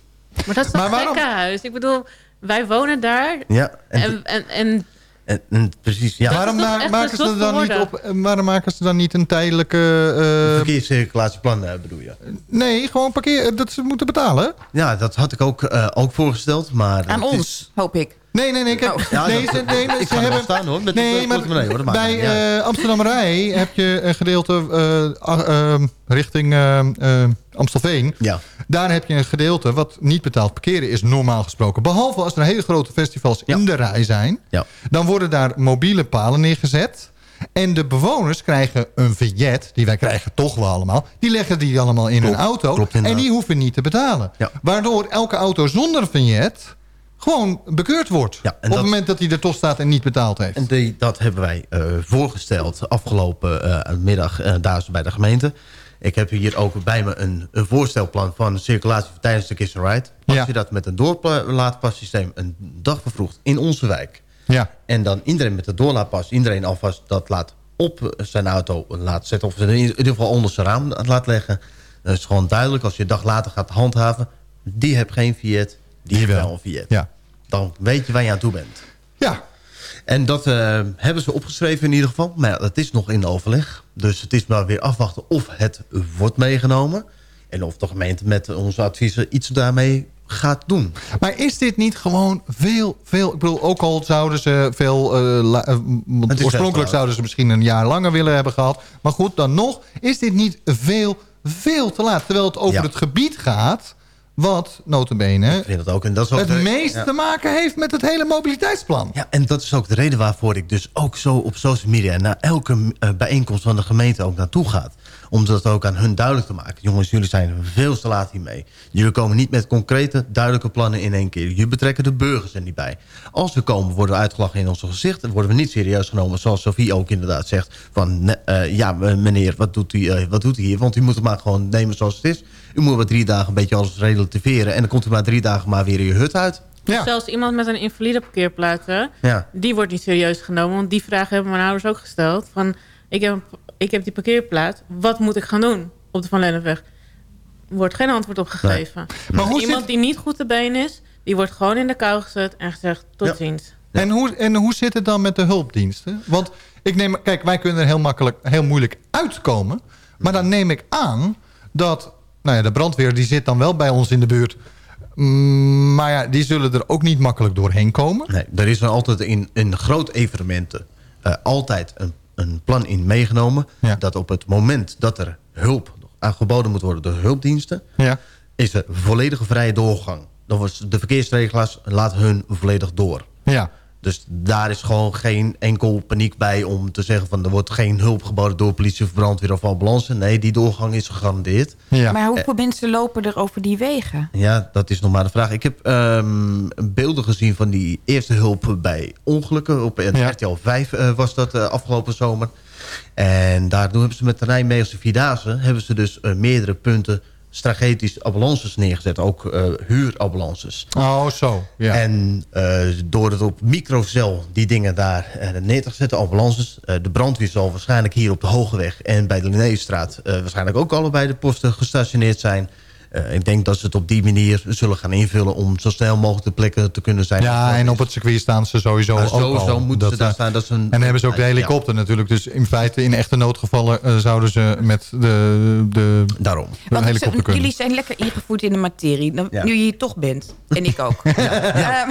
Maar dat is toch Maar waarom- gekkenhuis? Ik bedoel, wij wonen daar. Ja, en, En, en, en en, en precies, ja. waarom ma- maken, ze dan niet op, waarom maken ze dan niet een tijdelijke... eh, Verkeerscirculatieplan bedoel je? nee, gewoon parkeer, dat ze moeten betalen. Ja, dat had ik ook, eh, ook voorgesteld, maar... Aan is- ons, hoop ik. Nee, nee, nee. Oh. Ja, nee, dat- ze, nee, ik ze hebben... staan hoor, met nee, maar hoor, bij eh, Amsterdam Rij heb je een gedeelte eh, ah, eh, richting eh, Amstelveen. Ja. Daar heb je een gedeelte wat niet betaald parkeren is normaal gesproken. Behalve als er hele grote festivals in de rij zijn. Ja. Dan worden daar mobiele palen neergezet. En de bewoners krijgen een vignet, die wij krijgen toch wel allemaal. Die leggen die allemaal in Klopt, hun auto. klopt en die hoeven niet te betalen. Ja. Waardoor elke auto zonder vignet gewoon bekeurd wordt. Ja, op het dat- moment dat hij er toch staat en niet betaald heeft. En die, dat hebben wij eh, voorgesteld afgelopen eh, middag eh, daar bij de gemeente. Ik heb hier ook bij me een, een voorstelplan van circulatie tijdens de Kiss and Ride. Als Ja. je dat met een doorlaatpassysteem een dag vervroegt in onze wijk... Ja. en dan iedereen met de doorlaatpas, iedereen alvast dat laat op zijn auto laat zetten... of in ieder geval onder zijn raam laat leggen... dan is gewoon duidelijk als je een dag later gaat handhaven... die heeft geen Fiat, die wel. Fiat. Ja. Dan weet je waar je aan toe bent. Ja. En dat eh, hebben ze opgeschreven in ieder geval. Maar ja, het is nog in overleg. Dus het is maar weer afwachten of het wordt meegenomen. En of de gemeente met onze adviezen iets daarmee gaat doen. Maar is dit niet gewoon veel, veel... Ik bedoel, ook al zouden ze veel... eh, la- eh, oorspronkelijk zouden ze misschien een jaar langer willen hebben gehad. Maar goed, dan nog is dit niet veel, veel te laat. Terwijl het over Ja. het gebied gaat... wat, notabene, Ik vind dat ook. En dat is ook het de- meest ja. te maken heeft met het hele mobiliteitsplan. Ja, en dat is ook de reden waarvoor ik dus ook zo op social media... naar elke eh, bijeenkomst van de gemeente ook naartoe ga. Om dat ook aan hun duidelijk te maken. Jongens, jullie zijn veel te laat hiermee. Jullie komen niet met concrete, duidelijke plannen in één keer. Jullie betrekken de burgers er niet bij. Als we komen, worden we uitgelachen in ons gezicht. En worden we niet serieus genomen, zoals Sophie ook inderdaad zegt. Van, eh, ja meneer, wat doet, u, eh, wat doet u hier? Want u moet het maar gewoon nemen zoals het is. U moet maar drie dagen een beetje alles relativeren. En dan komt u maar drie dagen maar weer in je hut uit. Zelfs iemand met een invalide parkeerplaats, hè, Ja. die wordt niet serieus genomen. Want die vraag hebben mijn ouders ook gesteld. Van, ik, heb, ik heb die parkeerplaats, wat moet ik gaan doen op de Van Lennepweg? Er wordt geen antwoord op gegeven. Maar hoe iemand zit- die niet goed te been is, die wordt gewoon in de kou gezet en gezegd tot ziens. En, hoe, en hoe zit het dan met de hulpdiensten? Want ik neem, kijk, wij kunnen er heel, makkelijk, heel moeilijk uitkomen. Maar dan neem ik aan dat nou ja, de brandweer die zit dan wel bij ons in de buurt. Mm, Maar ja, die zullen er ook niet makkelijk doorheen komen. Nee, er is er altijd in, in groot evenementen eh, altijd een, een plan in meegenomen. Dat op het moment dat er hulp aangeboden moet worden door hulpdiensten... Ja. is er volledige vrije doorgang. Dan wordt de verkeersregelaars laten hun volledig door. Ja. Dus daar is gewoon geen enkel paniek bij om te zeggen... van er wordt geen hulp geboden door politie of brandweer of ambulance. Nee, die doorgang is gegarandeerd. Maar hoeveel mensen lopen er over die wegen? Ja, dat is nog maar de vraag. Ik heb ehm, beelden gezien van die eerste hulp bij ongelukken. Op Ja. RTL 5 eh, was dat eh, afgelopen zomer. En daardoor hebben ze met de Rijnmeegse Vierdaagse... hebben ze dus meerdere punten strategisch ambulances neergezet. Ook huurambulances. Oh, zo. Ja. En eh, door het op microcel die dingen daar eh, neer te zetten, ambulances... de brandweer zal waarschijnlijk hier op de Hogeweg en bij de Linnéestraat... waarschijnlijk ook allebei de posten gestationeerd zijn... Eh, ik denk dat ze het op die manier zullen gaan invullen... om zo snel mogelijk de plekken te kunnen zijn. Ja, en op het circuit staan ze sowieso Maar ook sowieso al. moeten ze daar staan, dat is een- En dan hebben ze ook de Ja. helikopter natuurlijk. Dus in feite, in echte noodgevallen... eh, zouden ze met de, de, Daarom. de Want helikopter ze- kunnen. jullie zijn lekker ingevoerd in de materie. Ja. Nu je hier toch bent. En ik ook. Ehm,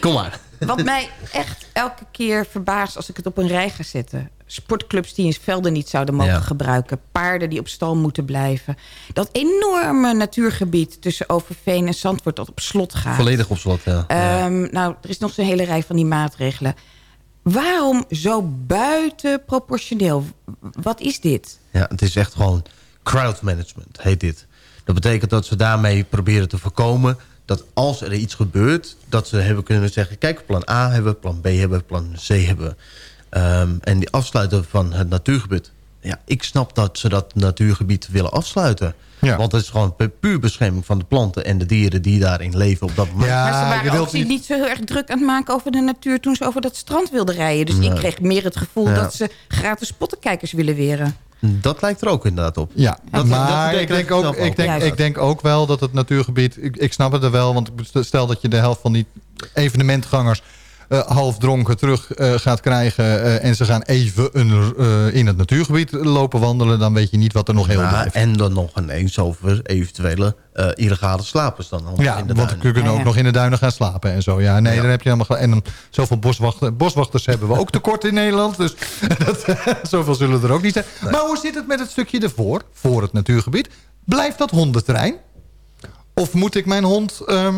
Kom maar. Wat mij echt elke keer verbaast als ik het op een rij ga zetten. Sportclubs die in velden niet zouden mogen Ja. gebruiken. Paarden die op stal moeten blijven. Dat enorme natuurgebied tussen Overveen en Zandvoort dat op slot gaat. Volledig op slot, ja. Ehm, nou, er is nog zo'n hele rij van die maatregelen. Waarom zo buitenproportioneel? Wat is dit? Ja, het is echt gewoon crowd management, heet dit. Dat betekent dat ze daarmee proberen te voorkomen... dat als er iets gebeurt, dat ze hebben kunnen zeggen... kijk, plan A hebben we, plan B hebben we, plan C hebben we. Ehm, en die afsluiten van het natuurgebied... ja, ik snap dat ze dat natuurgebied willen afsluiten. Want het is gewoon pu- puur bescherming van de planten... en de dieren die daarin leven op dat moment. maar ze waren ook niet... zo heel erg druk aan het maken over de natuur... toen ze over dat strand wilden rijden. Dus Nee. ik kreeg meer het gevoel Ja. dat ze gratis pottenkijkers willen weren. Dat lijkt er ook inderdaad op. Ja, Dat- maar dat ik, denk ook, ik, denk, ik denk ook wel dat het natuurgebied... Ik, ik snap het er wel, want stel dat je de helft van die evenementgangers... eh, half dronken terug eh, gaat krijgen... eh, en ze gaan even een, eh, in het natuurgebied lopen wandelen... dan weet je niet wat er nog heel Ja, blijft. en dan nog ineens over eventuele eh, illegale slapers dan. Ja, in de want duinen. we kunnen ook nog in de duinen gaan slapen en zo. Ja, nee, dan heb je helemaal gelijk. En dan, zoveel boswachten, boswachters hebben we ook tekort in Nederland. Dus dat, zoveel zullen er ook niet zijn. Maar hoe zit het met het stukje ervoor, voor het natuurgebied? Blijft dat hondenterrein? Of moet ik mijn hond... ehm,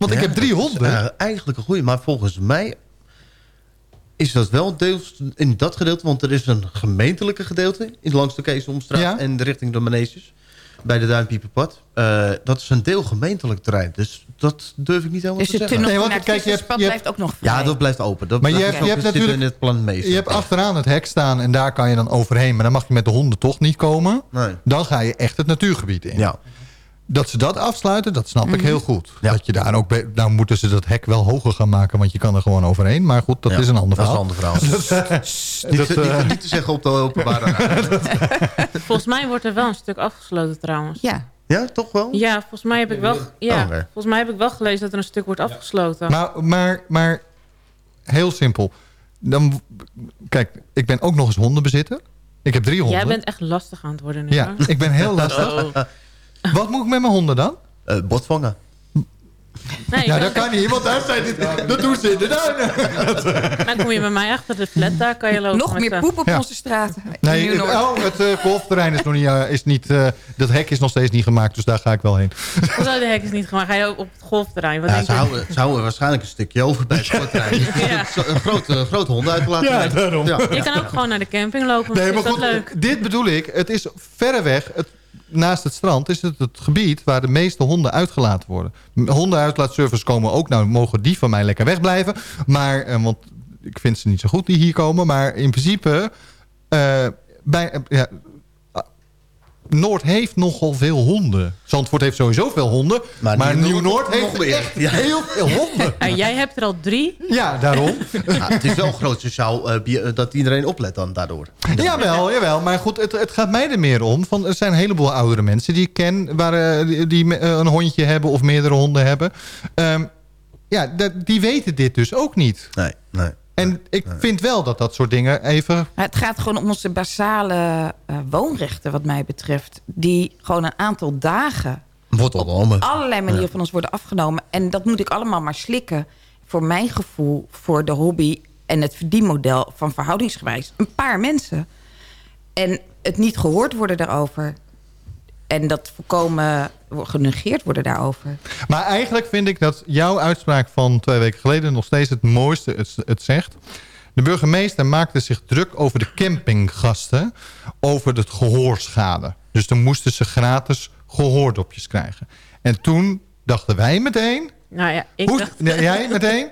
want ik Ja, heb drie dat is, honden. eh, eigenlijk een goede, maar volgens mij is dat wel deels in dat gedeelte. Want er is een gemeentelijke gedeelte in langs de Keesomstraat en de richting de Maneesjes. Bij de Duinpieperpad. Eh, dat is een deel gemeentelijk terrein. Dus dat durf ik niet helemaal Dus te zeggen. tunnel vanuit het Visserspad blijft ook nog vrij. Ja, dat blijft open. Dat Maar je hebt, je hebt natuurlijk in het plan mee. je hebt achteraan het hek staan en daar kan je dan overheen. Maar dan mag je met de honden toch niet komen. Nee. Dan ga je echt het natuurgebied in. Ja. Dat ze dat afsluiten, dat snap ik Mhm. heel goed. Dat je daar ook, nou moeten ze dat hek wel hoger gaan maken, want je kan er gewoon overheen. Maar goed, dat Ja, is een ander dat is verhaal. een ander verhaal. Dat, Niet, dat, te- niet, niet te zeggen op de openbare. Volgens mij wordt er wel een stuk afgesloten trouwens. Ja. Ja, toch wel? Ja, volgens mij heb ik wel, ja, Oh, nee. volgens mij heb ik wel gelezen dat er een stuk wordt afgesloten. maar, maar, maar heel simpel. Dan, kijk, ik ben ook nog eens hondenbezitter. Ik heb drie honden. Jij bent echt lastig aan het worden nu. Ja, hoor. ik ben heel lastig. Oh. Wat moet ik met mijn honden dan? Eh, botvangen. Nee, ik- dat kan niet, want daar zijn dit, dat doen ze in de duinen. Dan kom je bij mij achter de flat, daar kan je lopen. Nog meer poep op Ja. onze straten. Nee, het, oh, het eh, golfterrein is nog niet, eh, is niet eh, dat hek is nog steeds niet gemaakt, dus daar ga ik wel heen. Hoezo de hek is niet gemaakt? Ga je ook op het golfterrein? Wat Ja, denk ze, je? houden, ze houden waarschijnlijk een stukje over bij het Ja. zo- Een grote, grote hond uit laten Ja, daarom. Ja. Je kan ook gewoon naar de camping lopen. Nee, Nee, maar is dat goed, leuk? dit bedoel ik. Het is verreweg, het, naast het strand, is het het gebied waar de meeste honden uitgelaten worden. Hondenuitlaatservice komen ook, nou mogen die van mij lekker wegblijven. Maar, eh, want ik vind ze niet zo goed die hier komen. Maar in principe, eh, bij, eh, ja, Noord heeft nogal veel honden. Zandvoort heeft sowieso veel honden. Maar, Maar Nieuw-Noord heeft meer. echt Ja. heel veel honden. En jij hebt er al drie. Ja, daarom. Ja, het is wel groot sociaal eh, eh, dat iedereen oplet dan daardoor. Jawel, jawel. Maar goed, het, het gaat mij er meer om. Van, er zijn een heleboel oudere mensen die ik ken... Waar, eh, die, een hondje hebben of meerdere honden hebben. Ehm, ja, dat- die weten dit dus ook niet. Nee, nee. En ik vind wel dat dat soort dingen even... Het gaat gewoon om onze basale eh, woonrechten wat mij betreft. Die gewoon een aantal dagen Wordt ontnomen. allerlei manieren van ons worden afgenomen. En dat moet ik allemaal maar slikken. Voor mijn gevoel, voor de hobby en het verdienmodel van verhoudingsgewijs. Een paar mensen. En het niet gehoord worden daarover. En dat volkomen genegeerd worden daarover. Maar eigenlijk vind ik dat jouw uitspraak van twee weken geleden... nog steeds het mooiste het, het zegt. De burgemeester maakte zich druk over de campinggasten... over het gehoorschade. Dus dan moesten ze gratis gehoordopjes krijgen. En toen dachten wij meteen... Nou ja, ik Hoe, dacht... nee, jij meteen?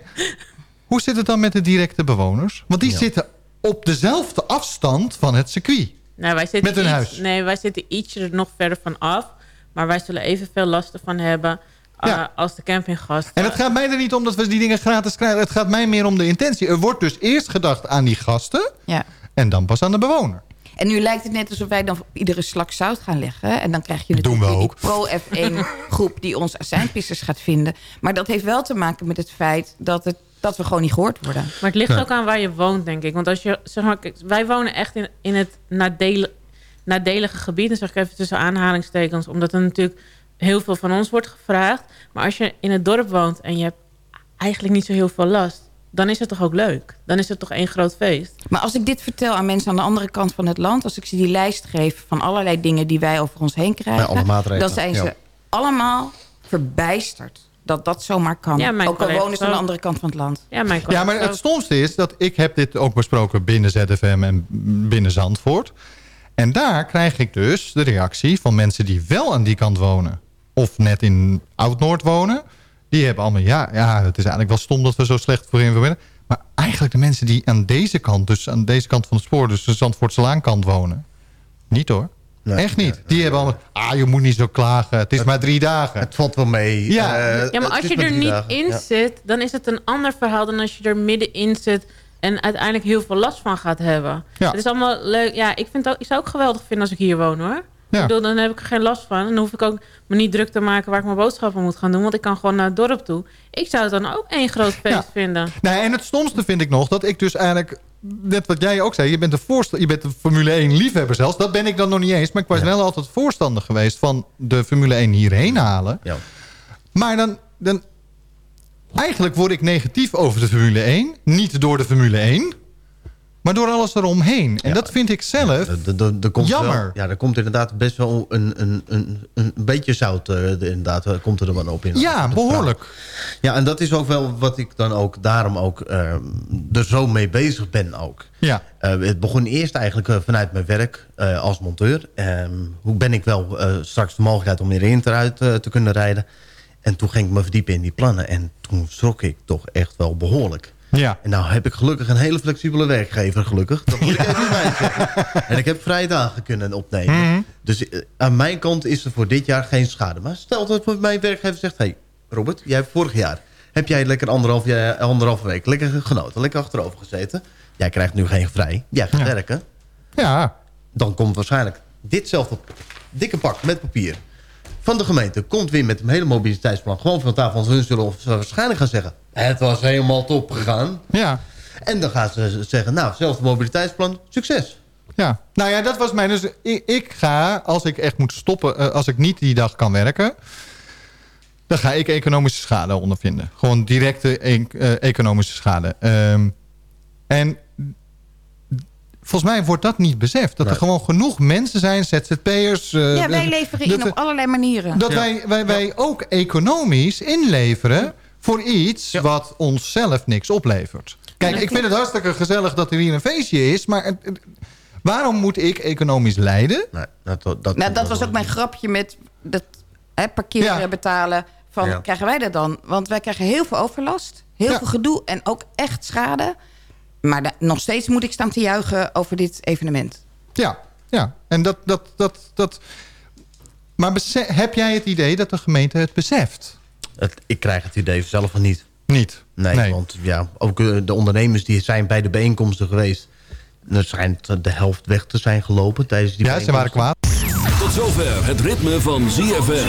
Hoe zit het dan met de directe bewoners? Want die zitten op dezelfde afstand van het circuit. Nou, wij zitten Met hun iets- huis. Nee, wij zitten ietsje er nog verder van af. Maar wij zullen evenveel last ervan hebben eh, Ja. als de campinggast. En het gaat mij er niet om dat we die dingen gratis krijgen. Het gaat mij meer om de intentie. Er wordt dus eerst gedacht aan die gasten... Ja. en dan pas aan de bewoner. En nu lijkt het net alsof wij dan op iedere slak zout gaan leggen. En dan krijg je natuurlijk weer die pro-F1-groep... die ons azijnpissers gaat vinden. Maar dat heeft wel te maken met het feit dat, het, dat we gewoon niet gehoord worden. Maar het ligt ook aan waar je woont, denk ik. Want als je, zeg maar, kijk, wij wonen echt in, in het nadele, nadelige gebied. Dan zeg ik even tussen aanhalingstekens. Omdat er natuurlijk heel veel van ons wordt gevraagd. Maar als je in het dorp woont en je hebt eigenlijk niet zo heel veel last... dan is het toch ook leuk? Dan is het toch één groot feest? Maar als ik dit vertel aan mensen aan de andere kant van het land... als ik ze die lijst geef van allerlei dingen die wij over ons heen krijgen... Ja, alle maatregelen, dan zijn ze ja. allemaal verbijsterd dat dat zomaar kan. Ja, ook al wonen ze aan de andere kant van het land. Ja, mijn Ja, maar het stomste is dat ik heb dit ook besproken binnen ZFM en binnen Zandvoort. En daar krijg ik dus de reactie van mensen die wel aan die kant wonen. Of net in Oud-Noord wonen. Die hebben allemaal, ja, ja, het is eigenlijk wel stom dat we zo slecht voor informeren. Maar eigenlijk de mensen die aan deze kant, dus aan deze kant van het spoor... dus de Zandvoortse Laankant wonen, niet hoor. Echt niet. Die hebben allemaal, ah, je moet niet zo klagen. Het is maar drie dagen. Het valt wel mee. Ja. Eh, Ja, maar als je maar er niet dagen. in Ja. zit, dan is het een ander verhaal dan als je er middenin zit en uiteindelijk heel veel last van gaat hebben. Ja. Het is allemaal leuk. Ja, ik, vind het ook, ik zou het ook geweldig vinden als ik hier woon hoor. Ja. Ik bedoel, dan heb ik er geen last van. En dan hoef ik ook me niet druk te maken waar ik mijn boodschappen moet gaan doen. Want ik kan gewoon naar het dorp toe. Ik zou het dan ook één groot feest Ja. vinden. Nee, en het stomste vind ik nog dat ik dus eigenlijk... Net wat jij ook zei, je bent, een je bent een Formule 1 liefhebber zelfs. Dat ben ik dan nog niet eens. Maar ik was wel altijd voorstander geweest van de Formule 1 hierheen halen. Ja. Maar dan, dan... Eigenlijk word ik negatief over de Formule 1. Niet door de Formule 1. Maar door alles eromheen. En dat vind ik zelf De- de- de komt jammer. Wel, ja, er komt inderdaad best wel een, een, een, een beetje zout. de- inderdaad, eh, komt er wel op in. Ja, behoorlijk. Ja, en dat is ook wel wat ik dan ook daarom ook eh, er zo mee bezig ben ook. Ja. Eh, het begon eerst eigenlijk vanuit mijn werk als monteur. Ehm, hoe ben ik wel straks de mogelijkheid om weer in eruit te kunnen rijden. En toen ging ik me verdiepen in die plannen. En toen schrok ik toch echt wel behoorlijk. Ja. En nou heb ik gelukkig een hele flexibele werkgever, gelukkig. Dat moet ik even bij. En ik heb vrije dagen kunnen opnemen. Mhm. Dus eh, aan mijn kant is er voor dit jaar geen schade. Maar stel dat mijn werkgever zegt... hey, Robert, jij hebt vorig jaar... heb jij lekker anderhalf, jaar- anderhalve week lekker genoten, lekker achterover gezeten. Jij krijgt nu geen vrij. Jij gaat Ja. werken. Ja. Dan komt waarschijnlijk ditzelfde dikke pak met papier... van de gemeente komt weer met een hele mobiliteitsplan. Gewoon van tafel. Want hun zullen waarschijnlijk gaan zeggen... het was helemaal top gegaan. Ja. En dan gaan ze zeggen, nou, zelfde mobiliteitsplan, succes. Ja, nou ja, dat was mijn... Dus ik, ik ga, als ik echt moet stoppen, eh, als ik niet die dag kan werken... dan ga ik economische schade ondervinden. Gewoon directe e- eh, economische schade. Ehm, en volgens mij wordt dat niet beseft. Dat er gewoon genoeg mensen zijn, ZZP'ers... eh, ja, wij leveren in we- op allerlei manieren. Dat wij, wij, wij ook economisch inleveren voor iets wat onszelf niks oplevert. Kijk, ik vind het hartstikke gezellig dat er hier een feestje is, maar het- het- waarom moet ik economisch lijden? dat, dat, nou, dat was ook mijn grapje met dat hè, parkeren betalen. Van, Ja. Krijgen wij dat dan? Want wij krijgen heel veel overlast. Heel veel gedoe en ook echt schade. Maar nog steeds moet ik staan te juichen over dit evenement. Ja, ja. En dat, dat, dat, dat... Maar heb jij het idee dat de gemeente het beseft? Het, ik krijg het idee zelf van niet. Niet? Nee, Nee. want ja, ook eh, de ondernemers die zijn bij de bijeenkomsten geweest. Er schijnt de helft weg te zijn gelopen tijdens die Ja, ze waren kwaad. Tot zover het ritme van ZFM.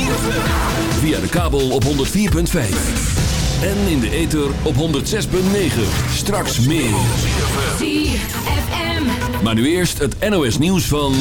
Via de kabel op 104.5. En in de ether op 106.9. Straks meer. ZFM. Maar nu eerst het NOS nieuws van...